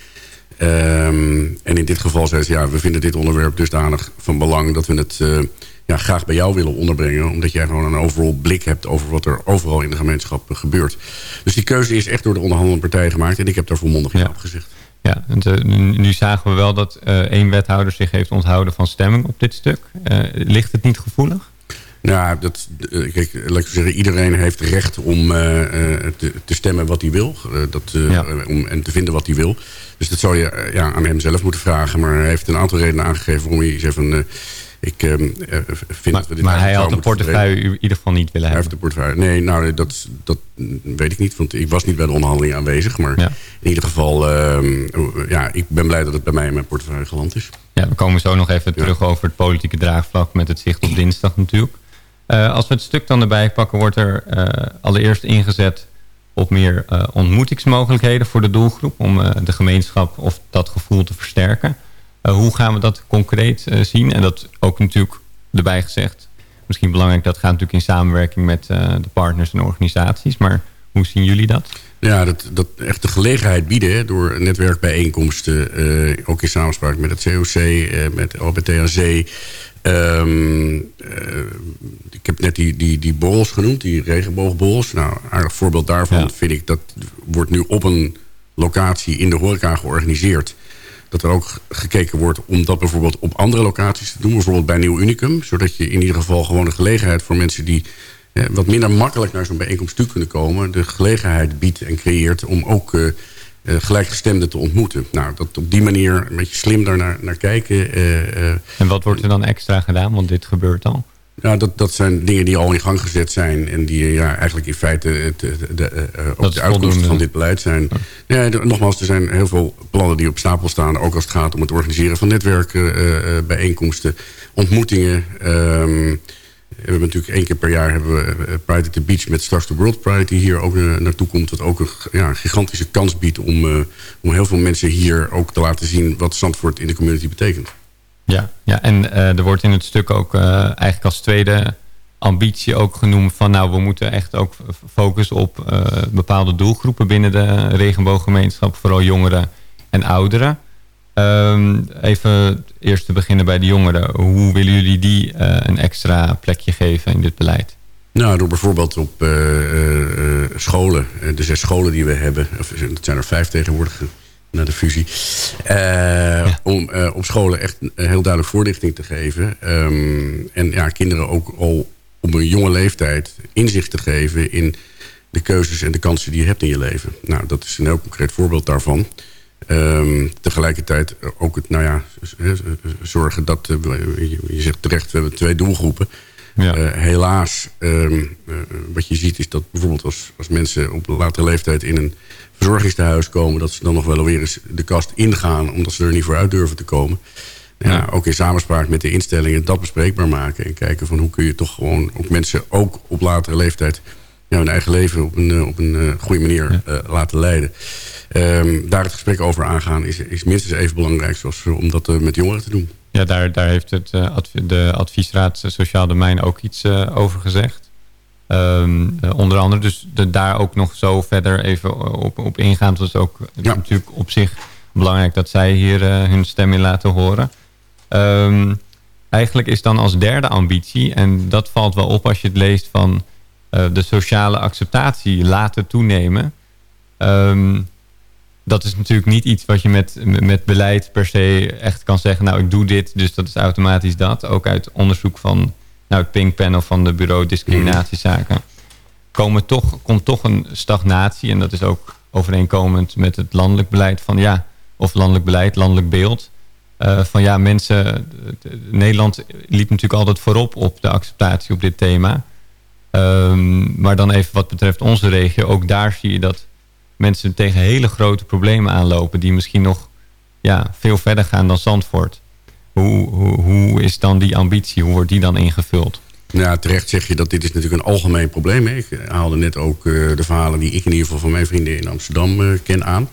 Ehm, en in dit geval zei ze, ja, we vinden dit onderwerp dusdanig van belang... dat we het ja, graag bij jou willen onderbrengen. Omdat jij gewoon een overal blik hebt over wat er overal in de gemeenschap eh, gebeurt. Dus die keuze is echt door de onderhandelende partijen gemaakt. En ik heb daar volmondig ja op gezegd. Ja, nu zagen we wel dat eh, één wethouder zich heeft onthouden van stemming op dit stuk. Eh, ligt het niet gevoelig? Nou, dat, kijk, laat ik zeggen, iedereen heeft recht om te, te stemmen wat hij wil. Dat, om, en te vinden wat hij wil. Dus dat zou je ja, aan hem zelf moeten vragen. Maar hij heeft een aantal redenen aangegeven waarom hij zegt van... ik eh, eh, vind dat we dit Maar hij had de portefeuille in ieder geval niet willen Hij hebben. heeft de portefeuille. Nee, nou, dat, dat weet ik niet. Want ik was niet bij de onderhandeling aanwezig. Maar in ieder geval, ehm, ja, ik ben blij dat het bij mij in mijn portefeuille geland is. Ja, we komen zo nog even terug over het politieke draagvlak met het zicht op dinsdag natuurlijk. Eh, als we het stuk dan erbij pakken, wordt er eh, allereerst ingezet op meer ontmoetingsmogelijkheden voor de doelgroep. Om de gemeenschap of dat gevoel te versterken. Eh, hoe gaan we dat concreet eh, zien? En dat ook natuurlijk erbij gezegd. Misschien belangrijk, dat gaat natuurlijk in samenwerking met eh, de partners en organisaties. Maar hoe zien jullie dat? Ja, dat, dat echt de gelegenheid bieden hè, door netwerkbijeenkomsten. ook in samenspraak met het COC, met LBTAC. Ehm, eh, ik heb net die, die, die borrels genoemd, die regenboogborrels. Nou, een aardig voorbeeld daarvan vind ik... dat wordt nu op een locatie in de horeca georganiseerd. Dat er ook gekeken wordt om dat bijvoorbeeld op andere locaties te doen. Bijvoorbeeld bij Nieuw Unicum. Zodat je in ieder geval gewoon de gelegenheid voor mensen die wat minder makkelijk naar zo'n bijeenkomst toe kunnen komen... de gelegenheid biedt en creëert om ook eh, eh, gelijkgestemden te ontmoeten. Nou, dat op die manier een beetje slim daar naar, kijken. eh, En wat wordt er dan extra gedaan? Want dit gebeurt al. Nou, dat, dat zijn dingen die al in gang gezet zijn... en die eh, ja, eigenlijk in feite het, de, de, eh, eh, ook de voldoende. van dit beleid zijn. Ja, nogmaals, er zijn heel veel plannen die op stapel staan... ook als het gaat om het organiseren van netwerken, eh, eh, bijeenkomsten, ontmoetingen... Ehm, we hebben natuurlijk één keer per jaar hebben we eh, Pride at the Beach met straks de World Pride die hier ook eh, naartoe komt. Dat ook een ja, gigantische kans biedt om, eh, om heel veel mensen hier ook te laten zien wat Zandvoort in de community betekent. Ja, ja en eh, er wordt in het stuk ook eh, eigenlijk als tweede ambitie ook genoemd van nou we moeten echt ook focussen op eh, bepaalde doelgroepen binnen de regenbooggemeenschap, vooral jongeren en ouderen. Ehm, even eerst te beginnen bij de jongeren. Hoe willen jullie die een extra plekje geven in dit beleid? Nou, door bijvoorbeeld op scholen, de zes scholen die we hebben, of, zijn er vijf tegenwoordig na de fusie, eh, om eh, op scholen echt een heel duidelijk voorlichting te geven. Ehm, en ja, kinderen ook al op een jonge leeftijd inzicht te geven in de keuzes en de kansen die je hebt in je leven. Nou, dat is een heel concreet voorbeeld daarvan. Ehm, tegelijkertijd ook het, nou ja, zorgen dat, eh, je zegt terecht, we hebben twee doelgroepen. Eh, helaas, ehm, eh, wat je ziet is dat bijvoorbeeld als, als mensen op latere leeftijd in een verzorgingstehuis komen, dat ze dan nog wel weer eens de kast ingaan, omdat ze er niet voor uit durven te komen. Ja, ook in samenspraak met de instellingen dat bespreekbaar maken. En kijken van hoe kun je toch gewoon ook mensen ook op latere leeftijd ja, hun eigen leven op een, eh, op een goede manier laten leiden. Ehm, daar het gesprek over aangaan is, is minstens even belangrijk zoals om dat met jongeren te doen. Ja, daar, daar heeft het, eh, de adviesraad Sociaal Domein ook iets eh, over gezegd. Ehm, eh, onder andere, dus de, daar ook nog zo verder even op, op ingaan. Is ook natuurlijk op zich belangrijk dat zij hier eh, hun stem in laten horen. Ehm, eigenlijk is dan als derde ambitie... en dat valt wel op als je het leest van eh, de sociale acceptatie laten toenemen. Ehm, dat is natuurlijk niet iets wat je met, met beleid per se echt kan zeggen... nou, ik doe dit, dus dat is automatisch dat. Ook uit onderzoek van nou, het Pink Panel van de Bureau Discriminatiezaken... Komen toch, komt toch een stagnatie. En dat is ook overeenkomend met het landelijk beleid van ja... of landelijk beleid, landelijk beeld... Uh, van ja, mensen... Nederland liep natuurlijk altijd voorop op de acceptatie op dit thema. Um, maar dan even wat betreft onze regio... ook daar zie je dat mensen tegen hele grote problemen aanlopen... die misschien nog ja, veel verder gaan dan Zandvoort. Hoe, hoe, hoe is dan die ambitie? Hoe wordt die dan ingevuld? Ja, terecht zeg je dat dit is natuurlijk een algemeen probleem is. Ik haalde net ook uh, de verhalen die ik in ieder geval van mijn vrienden in Amsterdam uh, ken aan.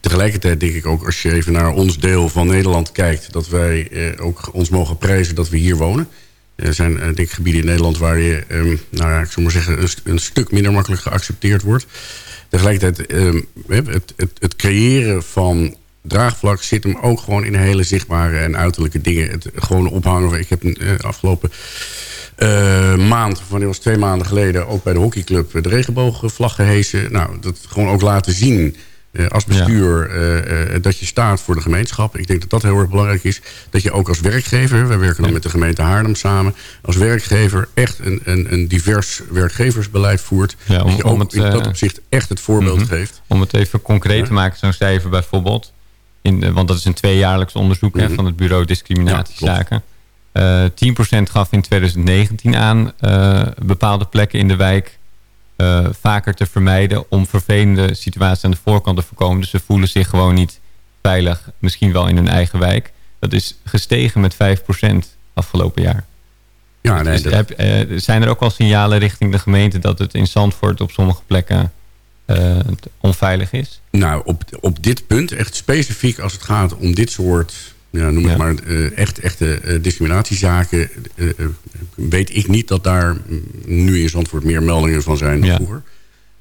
Tegelijkertijd denk ik ook als je even naar ons deel van Nederland kijkt... dat wij uh, ook ons mogen prijzen dat we hier wonen. Er zijn denk gebieden in Nederland waar je, um, nou ja, ik zou maar zeggen, een, stuk minder makkelijk geaccepteerd wordt. Tegelijkertijd, um, het, het, het creëren van draagvlak zit hem ook gewoon in hele zichtbare en uiterlijke dingen. Het gewoon ophangen. Ik heb uh, afgelopen uh, maand, wanneer was twee maanden geleden... ook bij de hockeyclub de regenboogvlag gehesen. Nou, dat gewoon ook laten zien als bestuur ja. uh, dat je staat voor de gemeenschap. Ik denk dat dat heel erg belangrijk is. Dat je ook als werkgever, wij werken dan met de gemeente Haarlem samen... als werkgever echt een, een, een divers werkgeversbeleid voert. Ja, om, dat je ook het, in dat opzicht echt het voorbeeld -hmm. geeft. Om het even concreet ja. te maken, zo'n cijfer bijvoorbeeld... In, want dat is een tweejaarlijks onderzoek hè, van het bureau discriminatiezaken... Uh, 10% gaf in 2019 aan uh, bepaalde plekken in de wijk uh, vaker te vermijden om vervelende situaties aan de voorkant te voorkomen. Dus ze voelen zich gewoon niet veilig, misschien wel in hun eigen wijk. Dat is gestegen met 5% afgelopen jaar. Ja, nee, dus dat... heb, uh, zijn er ook al signalen richting de gemeente dat het in Zandvoort op sommige plekken onveilig is? Nou, op, op dit punt, echt specifiek als het gaat om dit soort ja, noem het ja. maar, uh, echt, echte uh, discriminatiezaken... Uh, weet ik niet dat daar nu in Zandvoort meer meldingen van zijn dan ja. vroeger.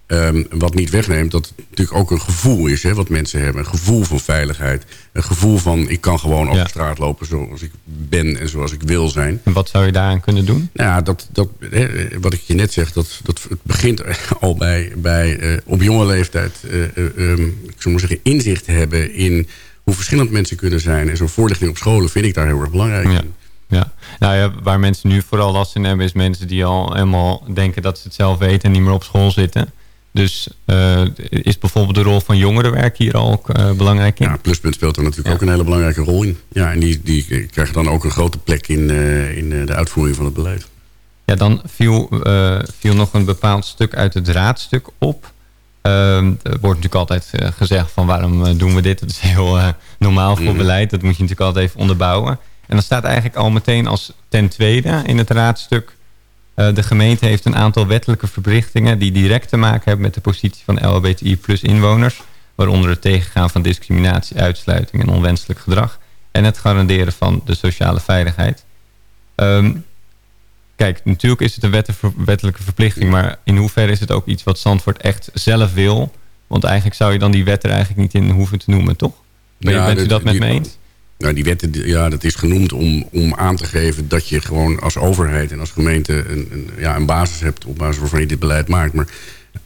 Um, wat niet wegneemt dat het natuurlijk ook een gevoel is hè, wat mensen hebben. Een gevoel van veiligheid. Een gevoel van ik kan gewoon over ja. straat lopen zoals ik ben en zoals ik wil zijn. En wat zou je daaraan kunnen doen? Nou ja, dat, dat, hè, wat ik je net zeg, dat, dat het begint al bij, bij op jonge leeftijd... Um, ik zou maar zeggen, inzicht hebben in hoe verschillend mensen kunnen zijn. En zo'n voorlichting op scholen vind ik daar heel erg belangrijk ja. in. Ja. Nou ja, waar mensen nu vooral last in hebben... is mensen die al helemaal denken dat ze het zelf weten... en niet meer op school zitten. Dus uh, is bijvoorbeeld de rol van jongerenwerk hier ook uh, belangrijk in? Ja, Pluspunt speelt er natuurlijk ja. ook een hele belangrijke rol in. Ja, en die, die krijgen dan ook een grote plek in, uh, in de uitvoering van het beleid. Ja, dan viel, viel nog een bepaald stuk uit het raadstuk op... Uh, er wordt natuurlijk altijd uh, gezegd van waarom uh, doen we dit? Dat is heel uh, normaal voor mm. beleid. Dat moet je natuurlijk altijd even onderbouwen. En dan staat eigenlijk al meteen als ten tweede in het raadstuk... de gemeente heeft een aantal wettelijke verplichtingen... die direct te maken hebben met de positie van LHBTI plus inwoners... waaronder het tegengaan van discriminatie, uitsluiting en onwenselijk gedrag... en het garanderen van de sociale veiligheid... Um, Kijk, natuurlijk is het een wettelijke verplichting... maar in hoeverre is het ook iets wat Zandvoort echt zelf wil? Want eigenlijk zou je dan die wet er eigenlijk niet in hoeven te noemen, toch? Ben, ja, bent u dat met die, me eens? Nou, die wet ja, dat is genoemd om, om aan te geven... dat je gewoon als overheid en als gemeente een, een, ja, een basis hebt... op basis waarvan je dit beleid maakt. Maar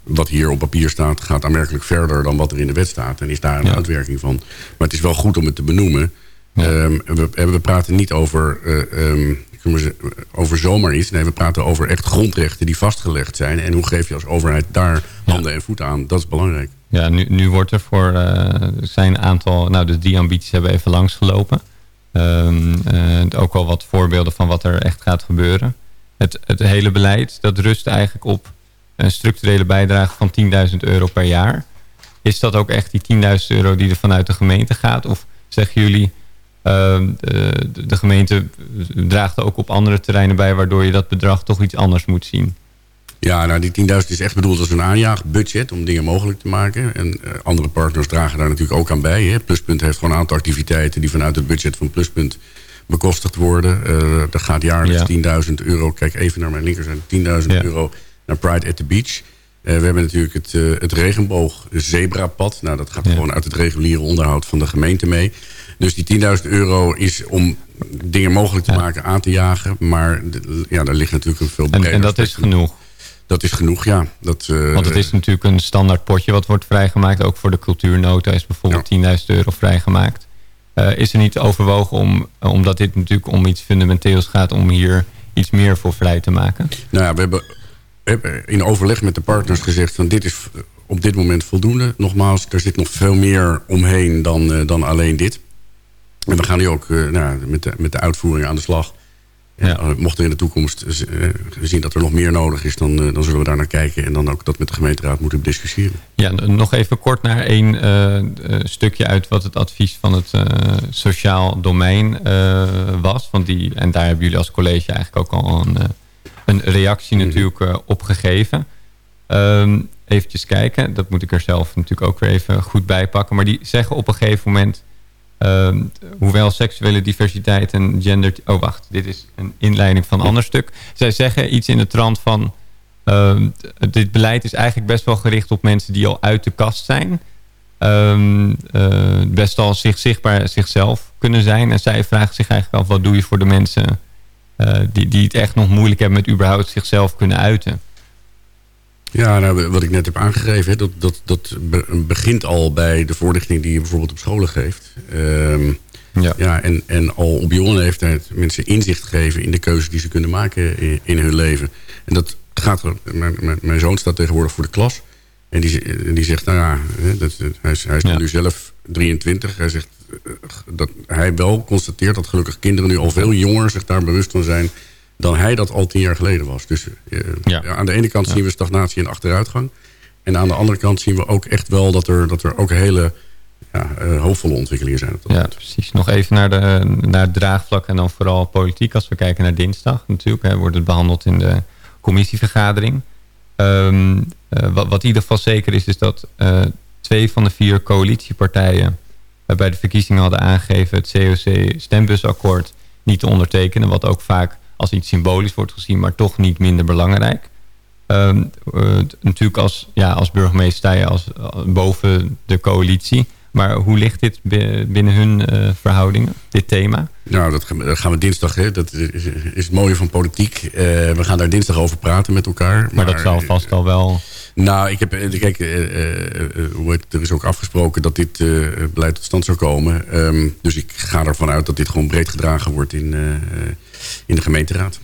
wat hier op papier staat gaat aanmerkelijk verder... dan wat er in de wet staat. En is daar een ja. uitwerking van. Maar het is wel goed om het te benoemen... Ja. Um, we, we, praten niet over... Uh, um, over zomaar iets. Nee, we praten over echt grondrechten die vastgelegd zijn. En hoe geef je als overheid daar handen en voeten aan? Dat is belangrijk. Ja, nu, nu wordt er voor uh, zijn aantal... Nou, dus die ambities hebben even langsgelopen. Um, uh, ook al wat voorbeelden van wat er echt gaat gebeuren. Het, het hele beleid, dat rust eigenlijk op een structurele bijdrage van 10.000 euro per jaar. Is dat ook echt die 10.000 euro die er vanuit de gemeente gaat? Of zeggen jullie... Uh, de, de, gemeente draagt ook op andere terreinen bij... waardoor je dat bedrag toch iets anders moet zien. Ja, nou die 10.000 is echt bedoeld als een aanjaagbudget... om dingen mogelijk te maken. En uh, andere partners dragen daar natuurlijk ook aan bij. Hè. Pluspunt heeft gewoon een aantal activiteiten... die vanuit het budget van Pluspunt bekostigd worden. Uh, er gaat jaarlijks ja. 10.000 euro... kijk even naar mijn linkerzijde, 10.000 ja. euro naar Pride at the Beach... we hebben natuurlijk het, eh, het regenboog zebrapad. Nou, dat gaat gewoon uit het reguliere onderhoud van de gemeente mee. Dus die 10.000 euro is om dingen mogelijk te maken, aan te jagen. Maar ja, daar ligt natuurlijk een veel breder en dat is genoeg. Dat is genoeg, ja. Dat, eh, Want het is natuurlijk een standaard potje wat wordt vrijgemaakt. Ook voor de cultuurnota is bijvoorbeeld 10.000 euro vrijgemaakt. Eh, is er niet overwogen om, omdat dit natuurlijk om iets fundamenteels gaat... om hier iets meer voor vrij te maken? Nou ja, we hebben, we hebben in overleg met de partners gezegd... van dit is op dit moment voldoende. Nogmaals, er zit nog veel meer omheen dan, eh, dan alleen dit. En we gaan nu ook eh, nou, met, de, met de uitvoering aan de slag. En, eh, mocht er in de toekomst eh, zien dat er nog meer nodig is... Dan, dan zullen we daar naar kijken en dan ook dat met de gemeenteraad moeten discussiëren. Ja, nog even kort naar één stukje uit wat het advies van het sociaal domein was. Want die, en daar hebben jullie als college eigenlijk ook al een, een reactie natuurlijk eh, op gegeven. Ehm eventjes kijken, dat moet ik er zelf natuurlijk ook weer even goed bij pakken. Maar die zeggen op een gegeven moment... ehm, hoewel seksuele diversiteit en gender... Oh, wacht, dit is een inleiding van een ander stuk. Zij zeggen iets in de trant van... Ehm, dit beleid is eigenlijk best wel gericht op mensen die al uit de kast zijn. Ehm, eh, best al zich zichtbaar zichzelf kunnen zijn. En zij vragen zich eigenlijk af, wat doe je voor de mensen eh, die, die het echt nog moeilijk hebben met überhaupt zichzelf kunnen uiten? Ja, nou, wat ik net heb aangegeven, hè, dat, dat, dat be- begint al bij de voorlichting die je bijvoorbeeld op scholen geeft. Ehm, ja. en, en al op jonge leeftijd mensen inzicht geven in de keuzes die ze kunnen maken in, in hun leven. En dat gaat mijn, mijn, mijn zoon staat tegenwoordig voor de klas. En die, z- die zegt, nou ja, hè, dat, hij is, hij is nu zelf 23. Hij zegt eh, dat hij wel constateert dat gelukkig kinderen nu al veel jonger zich daar bewust van zijn dan hij dat al tien jaar geleden was. Dus eh, ja, aan de ene kant zien we stagnatie en achteruitgang. En aan de andere kant zien we ook echt wel dat er, dat er ook hele ja, eh, hoopvolle ontwikkelingen zijn. Op dat Ja, precies. Nog even naar, de, naar het draagvlak en dan vooral politiek. Als we kijken naar dinsdag natuurlijk, hè, wordt het behandeld in de commissievergadering. Ehm, eh, wat, wat in ieder geval zeker is, is dat twee van de vier coalitiepartijen bij de verkiezingen hadden aangegeven het COC-stembusakkoord niet te ondertekenen. Wat ook vaak als iets symbolisch wordt gezien, maar toch niet minder belangrijk. Ehm, eh, natuurlijk als, ja, als burgemeester sta je als, als- boven de coalitie. Maar hoe ligt dit bi- binnen hun eh, verhoudingen, dit thema? Nou, dat gaan we, dat gaan we dinsdag. Hè. Dat is, is het mooie van politiek. Eh, we gaan daar dinsdag over praten met elkaar. Maar dat zal vast al wel... Nou, ik heb, eh, kijk, eh, eh, eh, er is ook afgesproken dat dit eh, beleid tot stand zou komen. Ehm, dus ik ga ervan uit dat dit gewoon breed gedragen wordt in, eh, eh, in de gemeenteraad.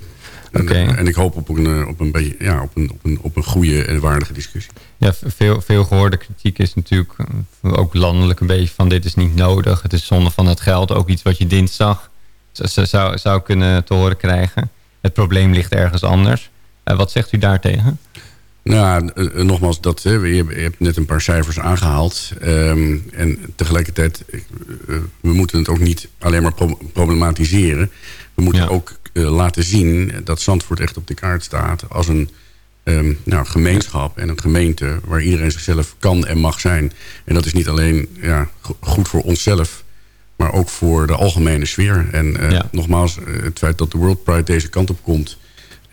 En, eh, en ik hoop op een, eh, op een, beetje, ja, op een, op een, op een goede en waardige discussie. Ja, veel, veel gehoorde kritiek is natuurlijk eh, ook landelijk een beetje van dit is niet nodig. Het is zonde van het geld. Ook iets wat je dinsdag zou, zou kunnen te horen krijgen. Het probleem ligt ergens anders. Wat zegt u daartegen? Nou, eh, eh, nogmaals, dat, hè, je, hebt- net een paar cijfers aangehaald. Ehm, en tegelijkertijd, eh, we moeten het ook niet alleen maar pro- problematiseren. We moeten ook laten zien dat Zandvoort echt op de kaart staat... als een ehm, nou, gemeenschap en een gemeente waar iedereen zichzelf kan en mag zijn. En dat is niet alleen ja, go- goed voor onszelf, maar ook voor de algemene sfeer. En nogmaals, het feit dat de World Pride deze kant op komt...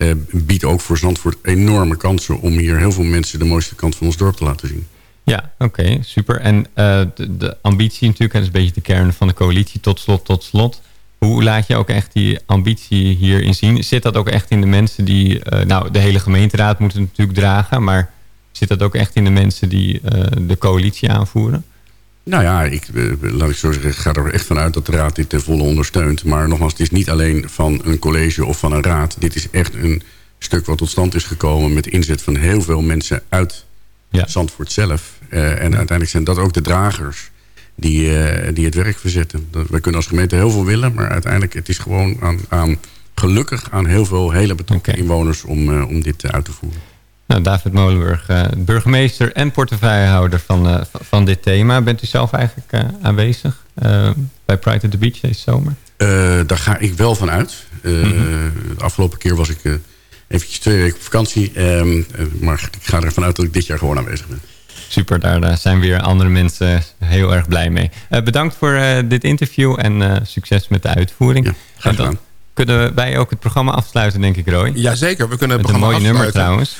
eh, biedt ook voor Zandvoort enorme kansen... om hier heel veel mensen de mooiste kant van ons dorp te laten zien. Ja, oké, super. En eh, de, de ambitie natuurlijk, dat is een beetje de kern van de coalitie, tot slot, tot slot. Hoe laat je ook echt die ambitie hierin zien? Zit dat ook echt in de mensen die... eh, nou, de hele gemeenteraad moet het natuurlijk dragen, maar zit dat ook echt in de mensen die de coalitie aanvoeren? Nou ja, ik, eh, laat ik zo zeggen, ga er echt vanuit dat de raad dit ten volle ondersteunt. Maar nogmaals, het is niet alleen van een college of van een raad. Dit is echt een stuk wat tot stand is gekomen met inzet van heel veel mensen uit Zandvoort zelf. Eh, en uiteindelijk zijn dat ook de dragers die, eh, die het werk verzetten. Dat, wij kunnen als gemeente heel veel willen, maar uiteindelijk het is gewoon aan, aan gelukkig aan heel veel hele betrokken inwoners om, om dit uit te voeren. Nou, David Molenburg, eh, burgemeester en portefeuillehouder van, eh, v- van dit thema. Bent u zelf eigenlijk eh, aanwezig bij Pride at the Beach deze zomer? Eh, daar ga ik wel van uit. Eh, De afgelopen keer was ik eh, eventjes twee weken op vakantie. ehm, eh, maar ik ga ervan uit dat ik dit jaar gewoon aanwezig ben. Super, daar zijn weer andere mensen heel erg blij mee. Eh, bedankt voor eh, dit interview en eh, succes met de uitvoering. en dan kunnen wij ook het programma afsluiten, denk ik, Roy. Jazeker, we kunnen het Met een programma mooi nummer afsluiten. trouwens.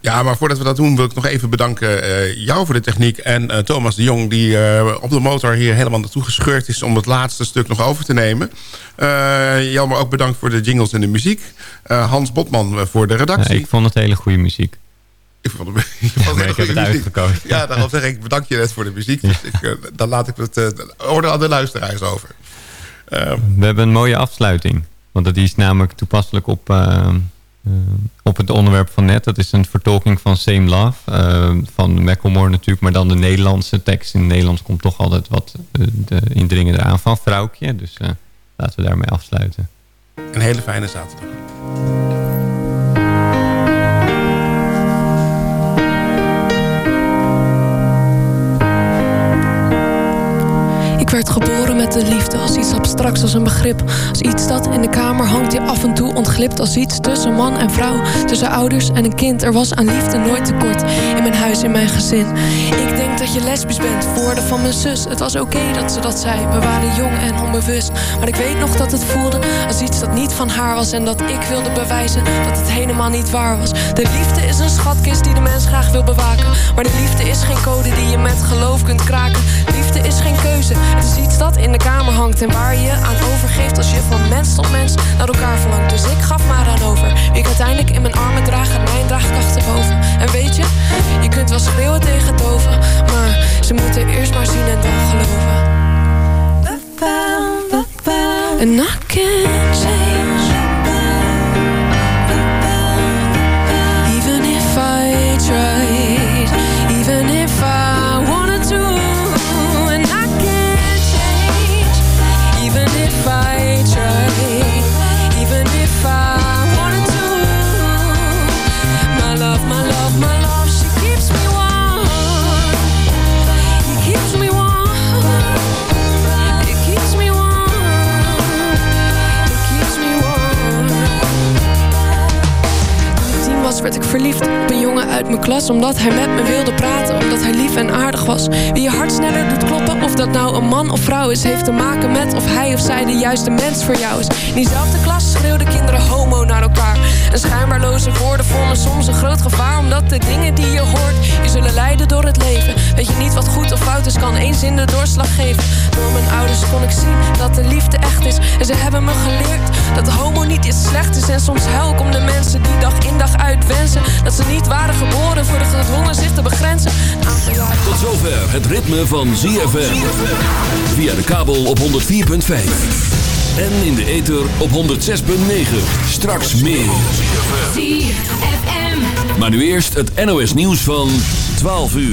Ja, maar voordat we dat doen wil ik nog even bedanken eh, jou voor de techniek... en eh, Thomas de Jong die eh, op de motor hier helemaal naartoe gescheurd is... om het laatste stuk nog over te nemen. Jelmer ook bedankt voor de jingles en de muziek. Hans Botman voor de redactie. Ja, ik vond het hele goede muziek. Ik, vond het, ik, vond ja, ik heb het uitgekozen. Ja, daarom zeg ik bedank je net voor de muziek. Dus ik, dan laat ik het orde aan de luisteraars over. We hebben een mooie afsluiting. Want die is namelijk toepasselijk op, op het onderwerp van net. Dat is een vertolking van Same Love. Uh, van Macklemore natuurlijk. Maar dan de Nederlandse tekst. In Nederlands komt toch altijd wat de indringende aan van Vrouwtje. Dus laten we daarmee afsluiten. Een hele fijne zaterdag. Werd geboren met de liefde als iets abstracts als een begrip. Als iets dat in de kamer hangt die af en toe ontglipt. Als iets tussen man en vrouw, tussen ouders en een kind. Er was aan liefde nooit tekort in mijn huis, in mijn gezin. Ik denk dat je lesbisch bent, woorden van mijn zus. Het was oké dat ze dat zei, we waren jong en onbewust. Maar ik weet nog dat het voelde als iets van haar was. En dat ik wilde bewijzen dat het helemaal niet waar was. De liefde is een schatkist die de mens graag wil bewaken. Maar de liefde is geen code die je met geloof kunt kraken. Liefde is geen keuze. Het is iets dat in de kamer hangt en waar je aan overgeeft als je van mens tot mens naar elkaar verlangt. Dus ik gaf maar aan over. Wie ik uiteindelijk in mijn armen draag, gaat mijn draagkracht erboven. En weet je, je kunt wel schreeuwen tegen doven, maar ze moeten eerst maar zien en dan geloven. And I can't change. Werd ik verliefd op een jongen uit mijn klas. Omdat hij met me wilde praten, omdat hij lief en aardig was. Wie je hart sneller doet kloppen, of dat nou een man of vrouw is, heeft te maken met of hij of zij de juiste mens voor jou is. In diezelfde klas schreeuwden kinderen homo naar elkaar. En schijnbaarloze woorden vormen soms een groot gevaar, omdat de dingen die je hoort je zullen leiden door het leven. Weet je niet wat goed of fout is, kan één zin de doorslag geven. Door mijn ouders kon ik zien dat de liefde echt is. En ze hebben me geleerd dat homo niet iets slecht is. En soms huil ik om de mensen die dag in dag uit wensen dat ze niet waren geboren voor de gedwongen zich te begrenzen. Tot zover het ritme van ZFM. Via de kabel op 104.5. En in de ether op 106.9. Straks meer. Maar nu eerst het NOS nieuws van 12 uur.